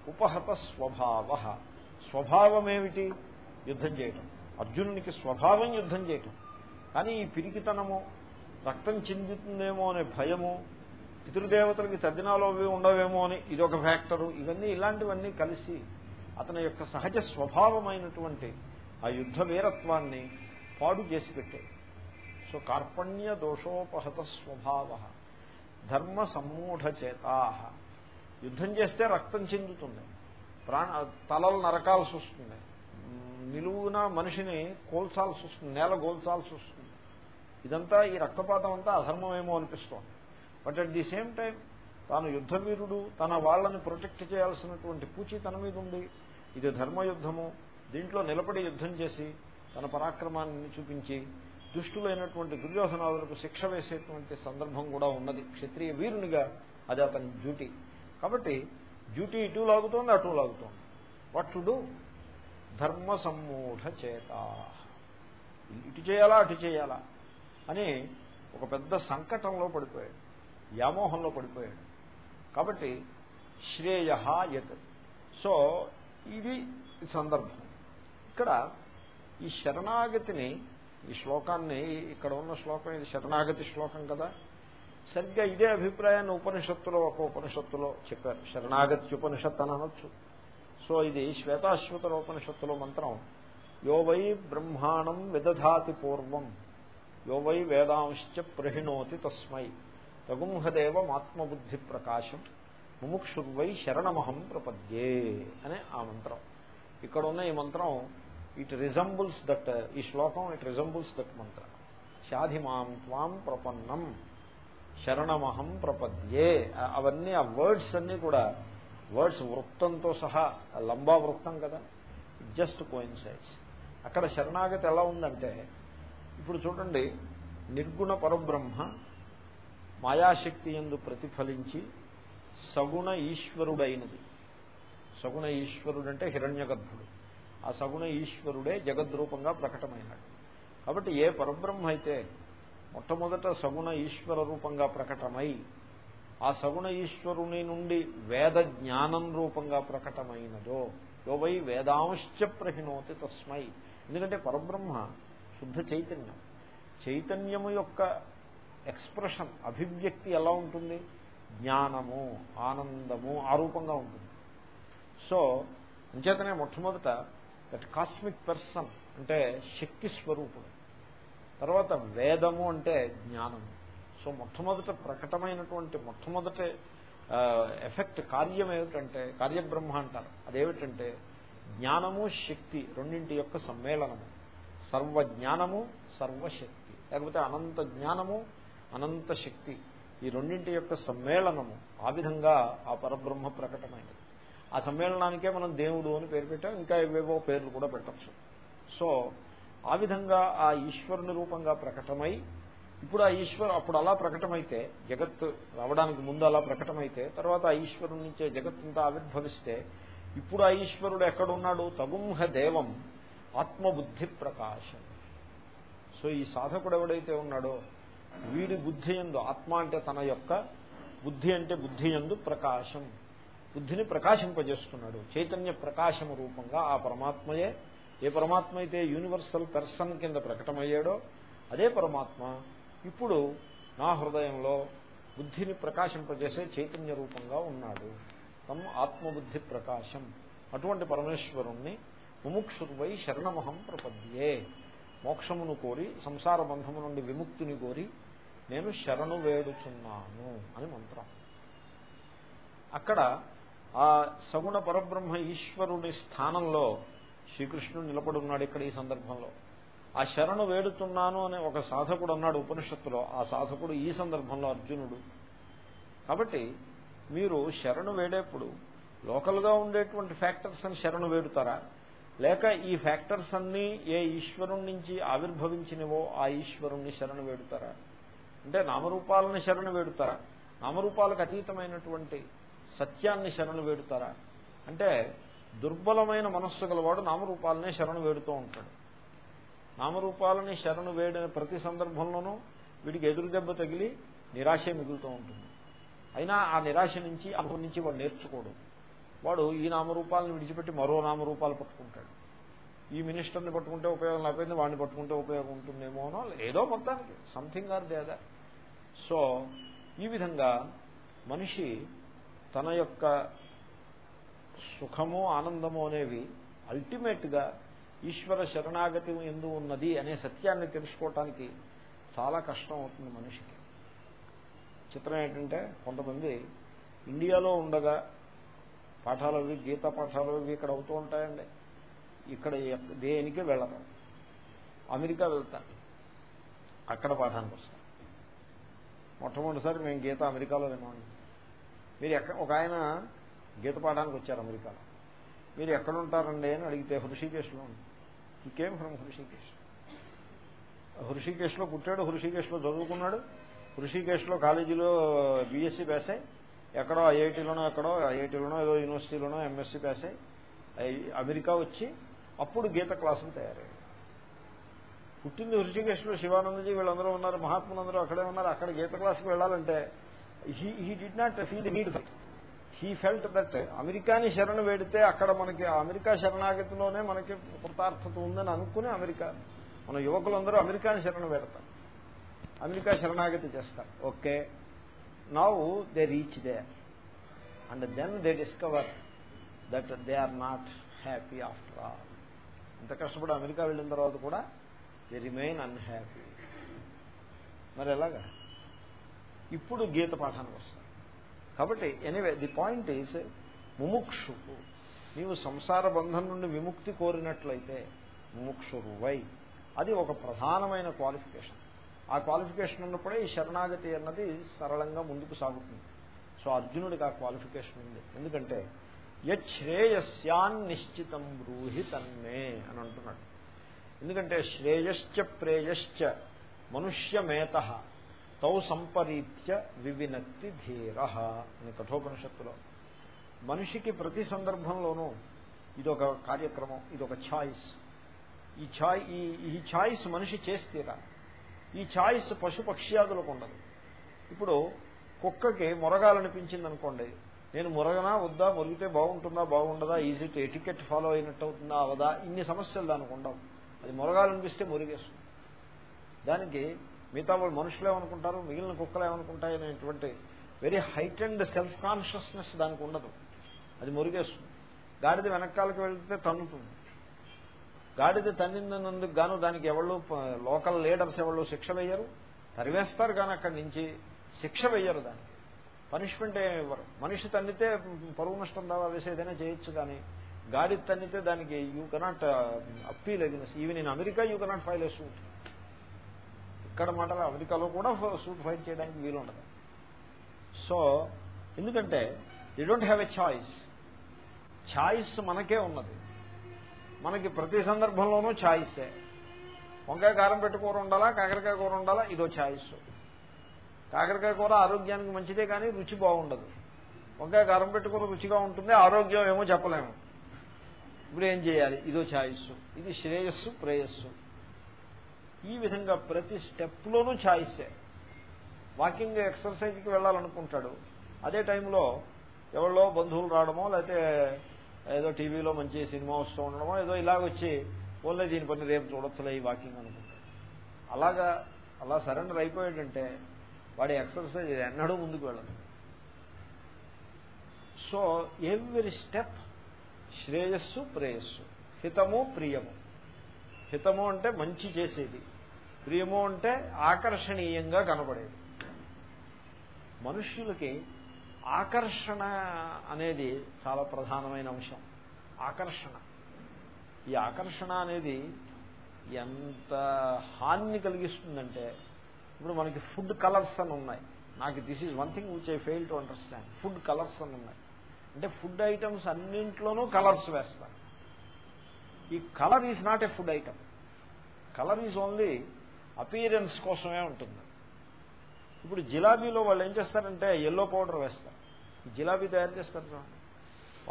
ఉపహత స్వభావ. స్వభావమేమిటి యుద్ధం చేయటం. అర్జునునికి స్వభావం యుద్ధం చేయటం. కానీ ఈ పిరికితనము రక్తం చెందుతుందేమో అనే భయము పితృదేవతలకి తద్దినాలు అవి ఉండవేమో అని ఇదొక ఫ్యాక్టరు. ఇవన్నీ ఇలాంటివన్నీ కలిసి అతని యొక్క సహజ స్వభావమైనటువంటి ఆ యుద్ధ వీరత్వాన్ని పాడు చేసి పెట్టాయి. సో కార్పణ్య దోషోపహత స్వభావ ధర్మ సమ్మూఢ చేతా. యుద్ధం చేస్తే రక్తం చెందుతుంది ప్రాణ తలలు నరకాల్సి వస్తుంది నిలువు నిలువున మనిషిని కోల్చాల్సి వస్తుంది నేల గోల్చాల్సి వస్తుంది. ఇదంతా ఈ రక్తపాతం అంతా అధర్మమేమో అనిపిస్తోంది. But at the same time తాను యుద్ధవీరుడు తన వాళ్ళను ప్రొటెక్ట్ చేయాల్సినటువంటి పూచి తన మీద ఉంది. ఇది ధర్మయుద్ధము. దీంట్లో నిలబడి యుద్ధం చేసి తన పరాక్రమాన్ని చూపించి దుష్టులైనటువంటి దుర్యోధనాదులకు శిక్ష వేసేటువంటి సందర్భం కూడా ఉన్నది. క్షత్రియ వీరునిగా అది అతని డ్యూటీ. కాబట్టి డ్యూటీ ఇటు లాగుతోంది అటు లాగుతోంది. వాట్ టు డూ ధర్మ సమ్మూఢ చేత ఇటు చేయాలా అటు చేయాలా? అని ఒక పెద్ద సంకటంలో పడిపోయాడు. వ్యామోహంలో పడిపోయాడు. కాబట్టి శ్రేయ యత్. సో ఇది సందర్భం. ఇక్కడ ఈ శరణాగతిని ఈ శ్లోకాన్ని ఇక్కడ ఉన్న శ్లోకం ఇది శరణాగతి శ్లోకం కదా. సరిగ్గా ఇదే అభిప్రాయాన్ని ఉపనిషత్తులో ఒక ఉపనిషత్తులో చెప్పారు. శరణాగతి ఉపనిషత్తు అని అనొచ్చు సో ఇది శ్వేతాశ్వత ఉపనిషత్తులో మంత్రం. యో వై బ్రహ్మాణం విదధాతి పూర్వం. యో వై వేదాంశ్చ ప్రహిణోతి తస్మై. తగుంహదేవమాత్మబుద్ధి ప్రకాశం. ముముక్షుర్వై శరణమహం ప్రపద్యే అనే ఆ మంత్రం. ఇక్కడ ఉన్న ఈ మంత్రం ఇట్ రిజంబుల్స్ దట్ ఈ శ్లోకం ఇట్ రిజంబుల్స్ దట్ మంత్ర. షాధిమాం త్వాం ప్రపన్నం. శరణమహం ప్రపద్యే. అవన్నీ ఆ వర్డ్స్ అన్నీ కూడా వర్డ్స్ వృత్తంతో సహా లంబా వృత్తం కదా జస్ట్ కోయిన్సైడ్స్ అక్కడ శరణాగతి ఎలా ఉందంటే ఇప్పుడు చూడండి నిర్గుణ పరబ్రహ్మ మాయాశక్తి ఎందు ప్రతిఫలించి సగుణ ఈశ్వరుడైనది. సగుణ ఈశ్వరుడు అంటే హిరణ్యగర్భుడు. ఆ సగుణ ఈశ్వరుడే జగద్రూపంగా ప్రకటమైనాడు. కాబట్టి ఏ పరబ్రహ్మ అయితే మొట్టమొదట సగుణ ఈశ్వర రూపంగా ప్రకటమై ఆ సగుణ ఈశ్వరుని నుండి వేద జ్ఞానం రూపంగా ప్రకటమైనదో యోవై వేదాంశ్చ ప్రహిణోతి తస్మై. ఎందుకంటే పరబ్రహ్మ శుద్ధ చైతన్యం. చైతన్యము యొక్క ఎక్స్ప్రెషన్ అభివ్యక్తి ఎలా ఉంటుంది? జ్ఞానము ఆనందము ఆ రూపంగా ఉంటుంది. సో అంచేతనే మొట్టమొదట దట్ కాస్మిక్ పర్సన్ అంటే శక్తి స్వరూపుడు. తర్వాత వేదము అంటే జ్ఞానము. సో మొట్టమొదట ప్రకటమైనటువంటి మొట్టమొదట ఎఫెక్ట్ కార్యం ఏమిటంటే కార్యబ్రహ్మ అంటారు. అదేమిటంటే జ్ఞానము శక్తి రెండింటి యొక్క సమ్మేళనము. సర్వ జ్ఞానము సర్వశక్తి. లేకపోతే అనంత జ్ఞానము అనంత శక్తి. ఈ రెండింటి యొక్క సమ్మేళనము. ఆ విధంగా ఆ పరబ్రహ్మ ప్రకటమైనది ఆ సమ్మేళనానికే మనం దేవుడు అని పేరు పెట్టాం. ఇంకా ఏవేవో పేర్లు కూడా పెట్టచ్చు. సో ఆ విధంగా ఆ ఈశ్వరుని రూపంగా ప్రకటమై ఇప్పుడు ఆ ఈశ్వరు అప్పుడు అలా ప్రకటమైతే జగత్ రావడానికి ముందు అలా ప్రకటమైతే తర్వాత ఆ ఈశ్వరుడి నుంచే జగత్తంతా ఆవిర్భవిస్తే ఇప్పుడు ఆ ఈశ్వరుడు ఎక్కడున్నాడు? తగుంహ దేవం ఆత్మబుద్ధి ప్రకాశం. సో ఈ సాధకుడు ఎవడైతే ఉన్నాడో వీడి బుద్ధి ఎందు ఆత్మ అంటే తన యొక్క బుద్ధి అంటే బుద్ధి ఎందు ప్రకాశం. బుద్ధిని ప్రకాశింపజేస్తున్నాడు. చైతన్య ప్రకాశము రూపంగా ఆ పరమాత్మయే. ఏ పరమాత్మ అయితే యూనివర్సల్ పెర్సన్ కింద ప్రకటమయ్యాడో అదే పరమాత్మ ఇప్పుడు నా హృదయంలో బుద్ధిని ప్రకాశింపజేసే చైతన్య రూపంగా ఉన్నాడు. తమ ఆత్మబుద్ధి ప్రకాశం. అటువంటి పరమేశ్వరుణ్ణి ముముక్షుర్వై శరణమహం ప్రపద్యే. మోక్షమును కోరి సంసార బంధము నుండి విముక్తిని కోరి నేను శరణు వేడుచున్నాను అని మంత్రం. అక్కడ ఆ సగుణ పరబ్రహ్మ ఈశ్వరుని స్థానంలో శ్రీకృష్ణుడు నిలబడి ఉన్నాడు ఇక్కడ ఈ సందర్భంలో. ఆ శరణు వేడుతున్నాను అనే ఒక సాధకుడు అన్నాడు ఉపనిషత్తులో. ఆ సాధకుడు ఈ సందర్భంలో అర్జునుడు. కాబట్టి మీరు శరణు వేడేప్పుడు లోకల్గా ఉండేటువంటి ఫ్యాక్టర్స్ అని శరణు వేడుతారా? లేక ఈ ఫ్యాక్టర్స్ అన్నీ ఏ ఈశ్వరుడి నుంచి ఆవిర్భవించినవో ఆ ఈశ్వరుణ్ణి శరణు వేడుతారా? అంటే నామరూపాలని శరణు వేడుతారా? నామరూపాలకు అతీతమైనటువంటి సత్యాన్ని శరణు వేడుతారా? అంటే దుర్బలమైన మనస్సు గలవాడు నామరూపాలనే శరణు వేడుతూ ఉంటాడు. నామరూపాలని శరణు వేడిన ప్రతి సందర్భంలోనూ వీడికి ఎదురు దెబ్బ తగిలి నిరాశ మిగులుతూ ఉంటుంది. అయినా ఆ నిరాశ నుంచి అప్పటి నుంచి వాడు నేర్చుకోడు. వాడు ఈ నామరూపాలను విడిచిపెట్టి మరో నామరూపాలు పట్టుకుంటాడు. ఈ మినిస్టర్ని పట్టుకుంటే ఉపయోగం లేకపోయింది వాడిని పట్టుకుంటే ఉపయోగం ఉంటుందేమోనో ఏదో మొత్తానికి సంథింగ్ ఆర్ దేదా సో ఈ విధంగా మనిషి తన యొక్క సుఖము ఆనందము అనేవి అల్టిమేట్గా ఈశ్వర శరణాగతి ఎందు ఉన్నది అనే సత్యాన్ని తెలుసుకోవటానికి చాలా కష్టం అవుతుంది మనిషికి. చిత్రం ఏంటంటే కొంతమంది ఇండియాలో ఉండగా పాఠాలు అవి గీత పాఠాలు అవి ఇక్కడ అవుతూ ఉంటాయండి. ఇక్కడ దేనికి వెళ్ళరు. అమెరికా వెళ్తారు. అక్కడ పాఠానికి వస్తారు. మొట్టమొదటిసారి మేము గీత అమెరికాలో విన్నాం మీరు ఎక్కడ ఒక ఆయన గీత పాఠానికి వచ్చారు అమెరికాలో. మీరు ఎక్కడుంటారండి అని అడిగితే హృషికేశ్లో ఉంది ఈ కేమ్ ఫ్రమ్ హృషికేశ్? హృషికేశ్లో పుట్టాడు హృషికేశ్లో చదువుకున్నాడు హృషికేశ్లో కాలేజీలో బీఎస్సీ పాస్ అయ్యి ఎక్కడో ఐఐటీలోనో ఎక్కడో ఐఐటీలోనో ఏదో యూనివర్సిటీలోనో ఎంఎస్సీ పాస్ అయ్యి అమెరికా వచ్చి అప్పుడు గీత క్లాసులు తయారయ్యాయి. పుట్టింది హృషికేశ్లో శివానందజీ వీళ్ళందరూ ఉన్నారు మహాత్ములందరూ అక్కడే ఉన్నారు అక్కడ గీత క్లాసుకు వెళ్ళాలంటే he he did not feel need he felt that అమెరికాని శరణ వేడితే అక్కడ మనకి అమెరికా శరణాగతిలోనే మనకి కృతార్థత ఉందని అనుకుని అమెరికా మన యువకులందరూ అమెరికాని శరణ వేడతారు అమెరికా శరణాగతి చేస్తారు okay now they reach they and then they discover that they are not happy after all ఇంత కష్టపడి అమెరికా వెళ్ళిన తర్వాత కూడా దే రిమైన్ అన్హ్యాపీ మరి ఎలాగా? ఇప్పుడు గీత పాఠానికి వస్తుంది. కాబట్టి ఎనీవే ది పాయింట్ ఈజ్ ముముక్షు నీవు సంసార బంధం నుండి విముక్తి కోరినట్లయితే ముముక్షురువై. అది ఒక ప్రధానమైన క్వాలిఫికేషన్ ఆ క్వాలిఫికేషన్ ఉన్నప్పుడే ఈ శరణాగతి అన్నది సరళంగా ముందుకు సాగుతుంది. సో అర్జునుడికి ఆ క్వాలిఫికేషన్ ఉంది. ఎందుకంటే యశ్రేయస్యాన్ నిశ్చితం బ్రూహి తన్మే అని అంటున్నాడు. ఎందుకంటే శ్రేయశ్చ ప్రేయశ్చ మనుష్యమేత. తౌ సంపరీత్య వివినక్తి ధీర అని కఠోపనిషత్తులో. మనిషికి ప్రతి సందర్భంలోనూ ఇదొక కార్యక్రమం ఇదొక ఛాయిస్. ఈ ఛాయ్ ఈ ఈ ఛాయిస్ మనిషి చేస్తేరా ఈ ఛాయిస్ పశు పక్ష్యాదులకు ఉండదు. ఇప్పుడు కుక్కకి మొరగాలనిపించింది అనుకోండి నేను మురగనా వద్దా మురిగితే బాగుంటుందా బాగుండదా ఈజీ టు ఎటికెట్ ఫాలో అయినట్టు అవుతుందా అవదా ఇన్ని సమస్యలు దానికి ఉండవు. అది మురగాలనిపిస్తే మురిగేస్తుంది. దానికి మిగతా వాళ్ళు మనుషులు ఏమనుకుంటారు? మిగిలిన కుక్కలు ఏమనుకుంటాయి? అనేటువంటి very height and self consciousness దానికి ఉండదు. అది మురిగేస్తుంది. గాడిద వెనకాలకి వెళితే తన్నుతుంది. గాడిద తన్నినందుకు గాను దానికి ఎవళ్ళు లోకల్ లీడర్స్ ఎవళ్ళు శిక్ష వేయరు? తరివేస్తారు కానీ అక్కడి నుంచి శిక్ష వేయరు దానికి. పనిష్మెంట్ ఏమి ఇవ్వరు. మనిషి తన్నితే పరువు నష్టం దావా వేసి ఏదైనా చేయొచ్చు కానీ గాడి తన్నితే దానికి you cannot appeal against even in America you cannot file వేసుకుంటుంది ఎక్కడ ఇక్కడ మాట అమెరికాలో కూడా సూట్ ఫైట్ చేయడానికి వీలుండదు. సో ఎందుకంటే you don't have a choice choice మనకే ఉన్నది. మనకి ప్రతి సందర్భంలోనూ ఛాయిసే వంకాయ కారం పెట్టి కూర ఉండాలా కాకరకాయ కూర ఉండాలా ఇదో ఛాయిస్ కాకరకాయ కూర ఆరోగ్యానికి మంచిదే కానీ రుచి బాగుండదు. వంకాయ కారం పెట్టుకుని రుచిగా ఉంటుంది ఆరోగ్యం ఏమో చెప్పలేము. ఇప్పుడు ఏం చేయాలి? ఇదో ఛాయిస్ ఇది శ్రేయస్సు ప్రేయస్సు. ఈ విధంగా ప్రతి స్టెప్లోనూ ఛాయిసే. వాకింగ్ ఎక్సర్సైజ్కి వెళ్ళాలనుకుంటాడు. అదే టైంలో ఎవరిలో బంధువులు రావడమో లేకపోతే ఏదో టీవీలో మంచి సినిమా వస్తూ ఉండడమో ఏదో ఇలాగొచ్చి ఓన్లే దీని పని రేపు చూడొచ్చులే ఈ వాకింగ్ అనుకుంటాడు. అలాగా అలా సరెండర్ అయిపోయాడంటే వాడి ఎక్సర్సైజ్ ఎన్నడూ ముందుకు వెళ్ళదు. సో ఎవ్రీ స్టెప్ శ్రేయస్సు ప్రేయస్సు హితము ప్రియము. హితము అంటే మంచి చేసేది. ప్రియము అంటే ఆకర్షణీయంగా కనబడేది. మనుష్యులకి ఆకర్షణ అనేది చాలా ప్రధానమైన అంశం. ఆకర్షణ. ఈ ఆకర్షణ అనేది ఎంత హాని కలిగిస్తుందంటే ఇప్పుడు మనకి ఫుడ్ కలర్స్ అని ఉన్నాయి. నాకు this is one thing which I fail to understand. Food colours అని ఉన్నాయి. అంటే ఫుడ్ ఐటమ్స్ అన్నింట్లోనూ కలర్స్ వేస్తారు. ఈ colour is not a food item. Colour is only appearance కోసమే ఉంటుంది. ఇప్పుడు జిలాబీలో వాళ్ళు ఏం చేస్తారంటే ఎల్లో పౌడర్ వేస్తారు. జిలాబీ తయారు చేస్తారు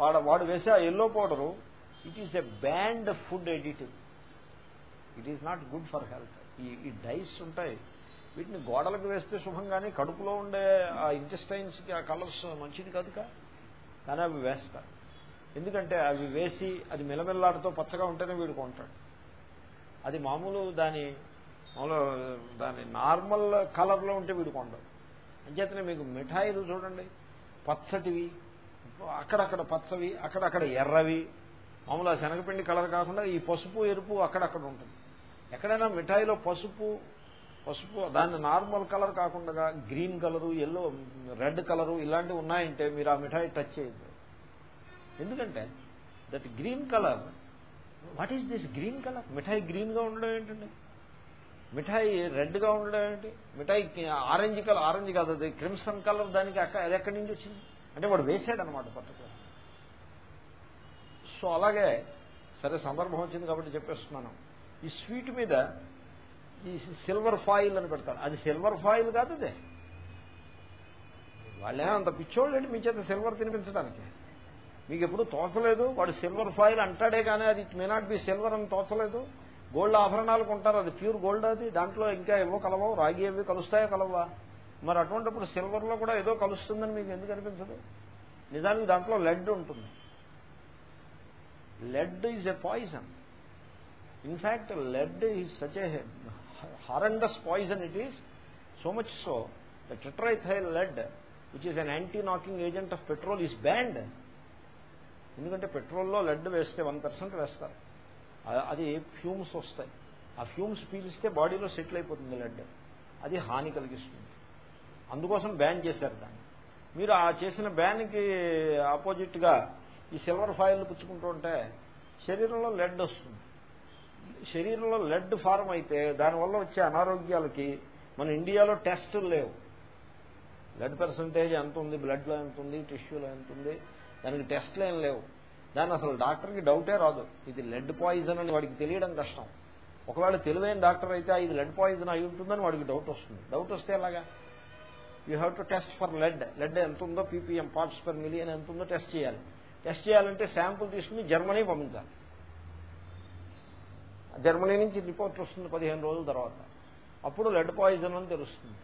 వాడు వాడు వేసే ఆ yellow powder it is a banned food additive it is not good for health ఈ ఈ డైస్ ఉంటాయి. వీటిని గోడలకు వేస్తే శుభం కానీ కడుపులో ఉండే ఆ ఇంటెస్టైన్స్కి ఆ కలర్స్ మంచిది కాదు కానీ అవి వేస్తారు. ఎందుకంటే అవి వేసి అది మిలమిల్లాడుతో పచ్చగా ఉంటేనే వీడు కొంటాడు. అది మామూలు దాని మామూలు దాని నార్మల్ కలర్లో ఉంటే వీడు కొండడు. అంచేతనే మీకు మిఠాయిలు చూడండి పచ్చటివి అక్కడక్కడ పచ్చవి అక్కడక్కడ ఎర్రవి మామూలు శనగపిండి కలర్ కాకుండా ఈ పసుపు ఎరుపు అక్కడక్కడ ఉంటుంది. ఎక్కడైనా మిఠాయిలో పసుపు పసుపు దాన్ని నార్మల్ కలర్ కాకుండా green colour yellow red colour ఇలాంటివి ఉన్నాయంటే మీరు ఆ మిఠాయి టచ్ చేయద్దు. ఎందుకంటే that green colour what is this green colour మిఠాయి గ్రీన్గా ఉండడం ఏంటండి? మిఠాయి రెడ్గా ఉండడం ఏంటి? మిఠాయి ఆరెంజ్ కలర్ ఆరెంజ్ కాదు అది క్రిమ్సన్ కలర్ దానికి అది ఎక్కడి నుంచి వచ్చింది? అంటే వాడు వేసాడు అనమాట పర్టికులర్ సో అలాగే సరే సందర్భం వచ్చింది కాబట్టి చెప్పేస్తున్నాను. ఈ స్వీట్ మీద ఈ సిల్వర్ ఫాయిల్ అని పెడతారు. అది సిల్వర్ ఫాయిల్ కాదు అదే. వాళ్ళే అంత పిచ్చోళ్ళండి మీ చేత సిల్వర్ తినిపించడానికి? మీకు ఎప్పుడు తోచలేదు? వాడు సిల్వర్ ఫాయిల్ అంటాడే కానీ అది మే నాట్ బి సిల్వర్ అని తోచలేదు. గోల్డ్ ఆభరణాలు కొంటారు అది ప్యూర్ గోల్డ్ అది. దాంట్లో ఇంకా ఏవో కలవో రాగి ఏవి కలుస్తాయో కలవా మరి అటువంటిప్పుడు సిల్వర్లో కూడా ఏదో కలుస్తుందని మీకు ఎందుకు అనిపించదు? నిజానికి దాంట్లో లెడ్ ఉంటుంది. Lead is a poison. In fact lead is such a horrendous poison it is. So much so the tetraethyl lead which is an anti knocking agent of petrol is banned ఎందుకంటే పెట్రోల్లో lead వేస్తే one percent వేస్తారు. అది fumes వస్తాయి. ఆ fumes పీలిస్తే బాడీలో settle అయిపోతుంది lead. అది హాని కలిగిస్తుంది. అందుకోసం బ్యాన్ చేశారు దాన్ని. మీరు ఆ చేసిన బ్యాన్కి ఆపోజిట్గా ఈ సిల్వర్ ఫాయిల్ పుచ్చుకుంటూ ఉంటే శరీరంలో లెడ్ వస్తుంది. శరీరంలో లెడ్ ఫారం అయితే దానివల్ల వచ్చే అనారోగ్యాలకి మన ఇండియాలో టెస్టులు లేవు. బ్లడ్ పర్సంటేజ్ ఎంత ఉంది? బ్లడ్లో ఎంత ఉంది? టిష్యూలో ఎంత ఉంది? దానికి టెస్ట్లు ఏం లేవు. దాన్ని అసలు డాక్టర్కి డౌటే రాదు. ఇది లెడ్ పాయిజన్ అని వాడికి తెలియడం కష్టం. ఒకవేళ తెలివైన డాక్టర్ అయితే ఇది లెడ్ పాయిజన్ అయి ఉంటుందని వాడికి డౌట్ వస్తుంది. డౌట్ వస్తే ఎలాగా? You have to test for lead. Lead ఎంత ఉందో పీపీఎం పార్ట్స్ పర్ మిలియన్ ఎంత ఉందో టెస్ట్ చేయాలి. టెస్ట్ చేయాలంటే శాంపుల్ తీసుకుని జర్మనీ పంపించాలి. జర్మనీ నుంచి రిపోర్ట్ వస్తుంది పదిహేను రోజుల తర్వాత. అప్పుడు లెడ్ పాయిజన్ అని తెలుస్తుంది.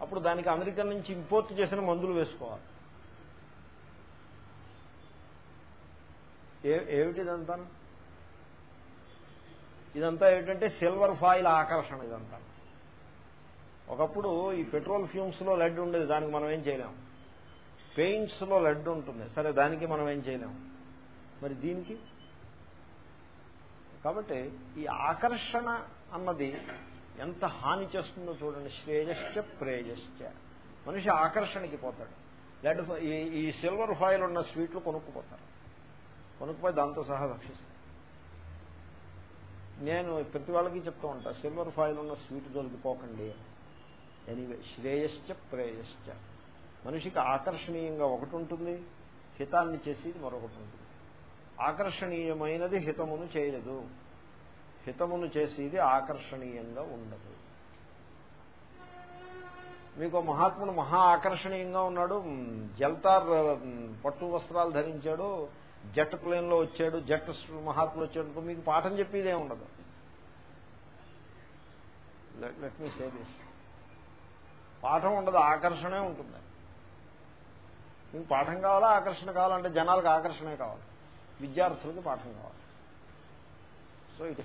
అప్పుడు దానికి అమెరికా నుంచి ఇంపోర్ట్ చేసిన మందులు వేసుకోవాలి. ఏమిటి ఇదంతా ఇదంతా ఏమిటంటే సిల్వర్ ఫాయిల్ ఆకర్షణ ఇదంతా. ఒకప్పుడు ఈ పెట్రోల్ ఫ్యూమ్స్లో లెడ్ ఉండేది దానికి మనం ఏం చేయలేం. పెయింట్స్లో లెడ్ ఉంటుంది సరే దానికి మనం ఏం చేయలేం. మరి దీనికి? కాబట్టి ఈ ఆకర్షణ అన్నది ఎంత హాని చేస్తుందో చూడండి శ్రేయశ్చ ప్రేయశ్చ మనిషి ఆకర్షణకి పోతాడు. లెడ్ ఈ సిల్వర్ ఫాయిల్ ఉన్న స్వీట్లు కొనుక్కుపోతారు. కొనుక్కుపోయి దాంతో సహా భక్షిస్తాడు నేను ప్రతి వాళ్ళకి చెప్తూ ఉంటా సిల్వర్ ఫాయిల్ ఉన్న స్వీట్ దొరికిపోకండి. ఎనీవే శ్రేయశ్చ ప్రేయశ్చ. మనిషికి ఆకర్షణీయంగా ఒకటి ఉంటుంది హితాన్ని చేసేది మరొకటి ఉంటుంది. ఆకర్షణీయమైనది హితమును చేయదు హితమును చేసేది ఆకర్షణీయంగా ఉండదు. మీకు మహాత్ముడు మహా ఆకర్షణీయంగా ఉన్నాడు జల్తార్ పట్టు వస్త్రాలు ధరించాడు జట్ ప్లేన్లో వచ్చాడు జట్ మహాత్ములు వచ్చాడు మీకు పాఠం చెప్పేదే ఉండదు. లెట్ మీ సే దిస్ పాఠం ఉండదు ఆకర్షణే ఉంటుంది. మీకు పాఠం కావాలా ఆకర్షణ కావాలంటే జనాలకు ఆకర్షణే కావాలి. విద్యార్థులకు పాఠం కావాలి. సో ఇది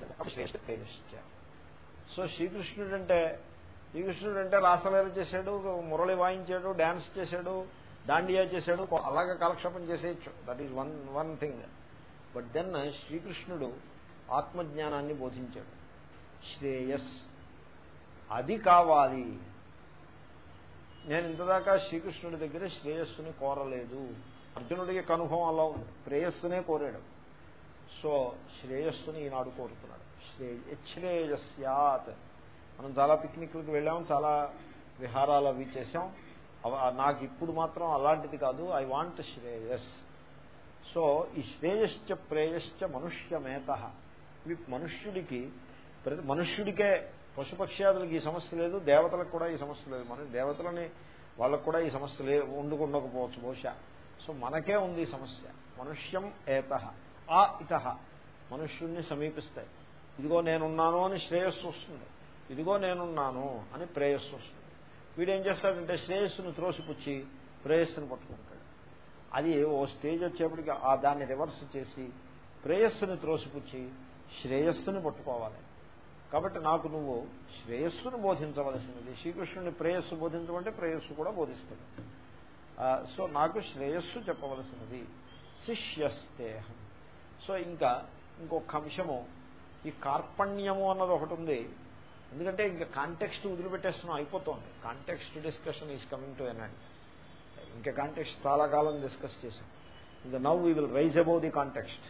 సో శ్రీకృష్ణుడు అంటే శ్రీకృష్ణుడు అంటే రాసలీల చేశాడు మురళి వాయించాడు డాన్స్ చేశాడు దాండియా చేశాడు అలాగే కాలక్షేపం చేసేయచ్చు. That is one one thing but then శ్రీకృష్ణుడు ఆత్మజ్ఞానాన్ని బోధించాడు. శ్రేయస్ అది కావాలి. నేను ఇంతదాకా శ్రీకృష్ణుడి దగ్గర శ్రేయస్సుని కోరలేదు. అర్జునుడికి అనుభవం అలా ఉంది. ప్రేయస్సునే కోరాడు. సో శ్రేయస్సుని ఈనాడు కోరుతున్నాడు. శ్రేయశ్రేయస్యాత్ మనం చాలా పిక్నిక్లకు వెళ్ళాం చాలా విహారాలు అవి చేసాం నాకు ఇప్పుడు మాత్రం అలాంటిది కాదు ఐ వాంట్ శ్రేయస్. సో ఈ శ్రేయశ్చ ప్రేయశ్చ మనుష్యమేత. ఇవి మనుష్యుడికి ప్రతి మనుష్యుడికే పశుపక్ష్యాదులకి ఈ సమస్య లేదు దేవతలకు కూడా ఈ సమస్య లేదు. మన దేవతలని వాళ్ళకు కూడా ఈ సమస్య లేదు వండుకుండకపోవచ్చు బహుశా. సో మనకే ఉంది ఈ సమస్య. మనుష్యం ఏత. ఆ ఇత మనుష్యుణ్ణి సమీపిస్తాయి. ఇదిగో నేనున్నాను అని శ్రేయస్సు వస్తుంది. ఇదిగో నేనున్నాను అని ప్రేయస్సు వస్తుంది. వీడేం చేస్తాడంటే శ్రేయస్సును త్రోసిపుచ్చి ప్రేయస్సును పట్టుకుంటాడు. అది ఓ స్టేజ్ వచ్చేప్పటికి ఆ దాన్ని రివర్స్ చేసి ప్రేయస్సుని త్రోసిపుచ్చి శ్రేయస్సుని పట్టుకోవాలి. కాబట్టి నాకు నువ్వు శ్రేయస్సును బోధించవలసినది. శ్రీకృష్ణుని ప్రేయస్సు బోధించమంటే ప్రేయస్సు కూడా బోధిస్తుంది సో నాకు శ్రేయస్సు చెప్పవలసినది శిష్యస్తేహం సో ఇంకా ఇంకొక అంశము ఈ కార్పణ్యము అన్నది ఒకటి ఉంది. ఎందుకంటే ఇంకా కాంటెక్స్ట్ వదిలిపెట్టేస్తున్నాం అయిపోతుంది. Context discussion is coming to an ఇంకా కాంటెక్స్ట్ చాలా కాలం డిస్కస్ చేశాం. ఇంకా now we will rise above the context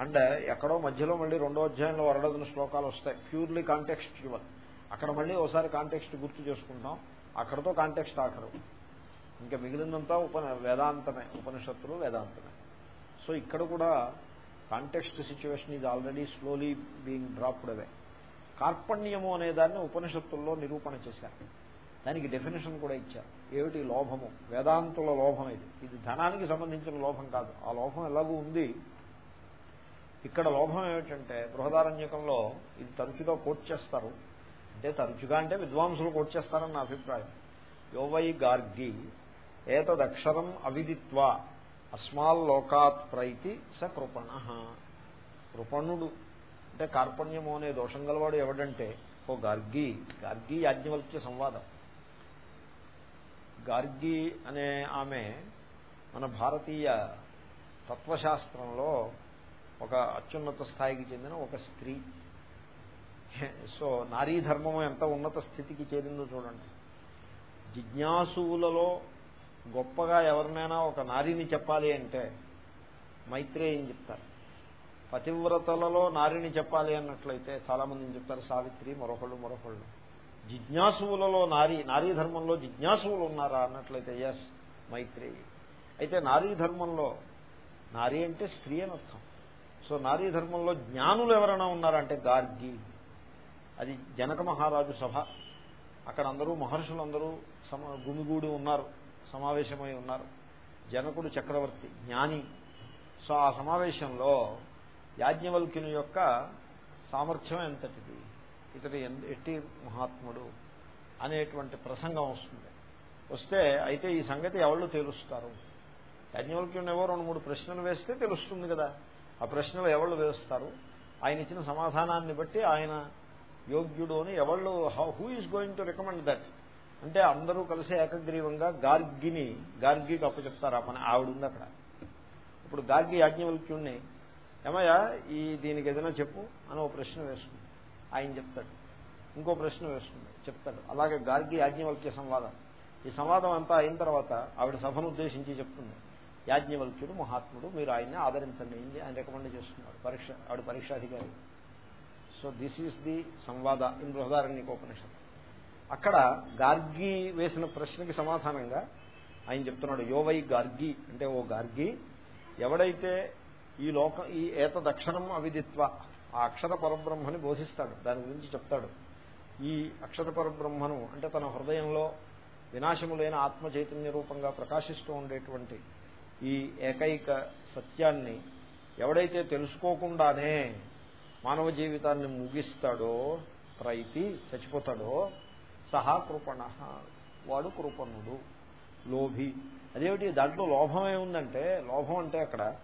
and ఎక్కడో మధ్యలో మళ్ళీ రెండో అధ్యాయంలో వరడదిన శ్లోకాలు వస్తాయి. ప్యూర్లీ కాంటెక్స్చువల్ అక్కడ మళ్ళీ ఒకసారి కాంటెక్స్ట్ గుర్తు చేసుకుంటాం. అక్కడతో కాంటెక్స్ట్ ఆఖరు. ఇంకా మిగిలినంతా ఉప వేదాంతమే. ఉపనిషత్తులు వేదాంతమే. సో ఇక్కడ కూడా context situation is already slowly being dropped away కార్పణ్యము అనే దాన్ని ఉపనిషత్తుల్లో నిరూపణ చేశారు. దానికి డెఫినేషన్ కూడా ఇచ్చారు. ఏమిటి లోభము? వేదాంతుల లోభం ఇది. ఇది ధనానికి సంబంధించిన లోభం కాదు. ఆ లోభం ఎలాగూ ఉంది? ఇక్కడ లోభం ఏమిటంటే బృహదారణ్యకంలో ఇది తరచుగా కోట్ చేస్తారు. అంటే తరచుగా అంటే విద్వాంసులు కోట్ చేస్తారని నా అభిప్రాయం. యోవై గార్గి ఏతదక్షరం అవిదిత్వ అస్మాల్లోకాత్ ప్రైతి స కృపణ. కృపణుడు అంటే కార్పణ్యము అనే దోషం గలవాడు ఎవడంటే ఓ గార్గి. గార్గి యాజ్ఞవల్క్య సంవాదం. గార్గి అనే ఆమె మన భారతీయ తత్వశాస్త్రంలో ఒక అత్యున్నత స్థాయికి చెందిన ఒక స్త్రీ. సో నారీ ధర్మము ఎంత ఉన్నత స్థితికి చేరిందో చూడండి. జిజ్ఞాసువులలో గొప్పగా ఎవరినైనా ఒక నారీని చెప్పాలి అంటే మైత్రేయం చెప్తారు. పతివ్రతలలో నారిని చెప్పాలి అన్నట్లయితే చాలా మందిని చెప్తారు సావిత్రి మరొకళ్ళు మరొకళ్ళు. జిజ్ఞాసువులలో నారీ నారీ ధర్మంలో జిజ్ఞాసువులు ఉన్నారా అన్నట్లయితే ఎస్ మైత్రి అయితే నారీ ధర్మంలో నారీ అంటే స్త్రీ అని అర్థం. సో నారీ ధర్మంలో జ్ఞానులు ఎవరైనా ఉన్నారంటే గార్గి. అది జనక మహారాజు సభ. అక్కడ అందరూ మహర్షులందరూ సమ గుమిగూడి ఉన్నారు సమావేశమై ఉన్నారు. జనకుడు చక్రవర్తి జ్ఞాని. సో ఆ సమావేశంలో యాజ్ఞవల్క్యుని యొక్క సామర్థ్యం ఎంతటిది? ఇతడి ఎట్టి మహాత్ముడు అనేటువంటి ప్రసంగం వస్తుంది. వస్తే అయితే ఈ సంగతి ఎవళ్ళు తెలుస్తారు? యాజ్ఞవల్క్యుని ఎవరు రెండు మూడు ప్రశ్నలు వేస్తే తెలుస్తుంది కదా. ఆ ప్రశ్నలు ఎవళ్ళు వేస్తారు? ఆయన ఇచ్చిన సమాధానాన్ని బట్టి ఆయన యోగ్యుడు అని ఎవళ్ళు who is going to recommend that? అంటే అందరూ కలిసి ఏకగ్రీవంగా గార్గిని గార్గికి అప్పచెప్తారు ఆ ఆవిడ ఉంది అక్కడ. ఇప్పుడు గార్గి యాజ్ఞవల్క్యుణ్ణి ఏమయ్యా ఈ దీనికి ఏదైనా చెప్పు అని ఓ ప్రశ్న వేసుకుంది. ఆయన చెప్తాడు. ఇంకో ప్రశ్న వేసుకుంది. చెప్తాడు. అలాగే గార్గి యాజ్ఞవల్క్య సంవాదం. ఈ సంవాదం అంతా అయిన తర్వాత ఆవిడ సభను ఉద్దేశించి చెప్తుంది. యాజ్ఞవల్క్యుడు మహాత్ముడు మీరు ఆయన్ని ఆదరించండి. ఆయన రికమెండ్ చేస్తున్నాడు. పరీక్ష ఆవిడ పరీక్షాధికారి. సో దిస్ ఈస్ ది సంవాద ఇన్ బృహదారణ్యకోపనిషత్. అక్కడ గార్గి వేసిన ప్రశ్నకి సమాధానంగా ఆయన చెప్తున్నాడు యోవై గార్గి? అంటే ఓ గార్గి ఎవడైతే ఈ లోక ఈ ఏతదక్షరం అవిదిత్వ. ఆ అక్షర పరబ్రహ్మని బోధిస్తాడు. దాని గురించి చెప్తాడు. ఈ అక్షర పరబ్రహ్మను అంటే తన హృదయంలో వినాశములైన ఆత్మ చైతన్య రూపంగా ప్రకాశిస్తూ ఉండేటువంటి ఈ ఏకైక సత్యాన్ని ఎవడైతే తెలుసుకోకుండానే మానవ జీవితాన్ని ముగిస్తాడో ప్రైతి చచ్చిపోతాడో సహా కృపణ. వాడు కృపణుడు లోభి. అదేమిటి? దాంట్లో లోభం ఏముందంటే లోభం అంటే అక్కడ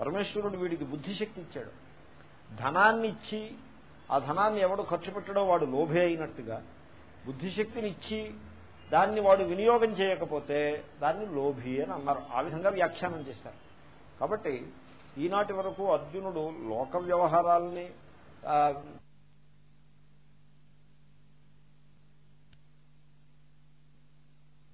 పరమేశ్వరుడు వీడికి బుద్ధిశక్తి ఇచ్చాడు. ధనాన్ని ఇచ్చి ఆ ధనాన్ని ఎవడు ఖర్చు పెట్టడో వాడు లోభే అయినట్టుగా బుద్ధిశక్తిని ఇచ్చి దాన్ని వాడు వినియోగం చేయకపోతే దాన్ని లోభి అని అన్నారు. ఆ విధంగా వ్యాఖ్యానం చేశారు. కాబట్టి ఈనాటి వరకు అర్జునుడు లోక వ్యవహారాల్ని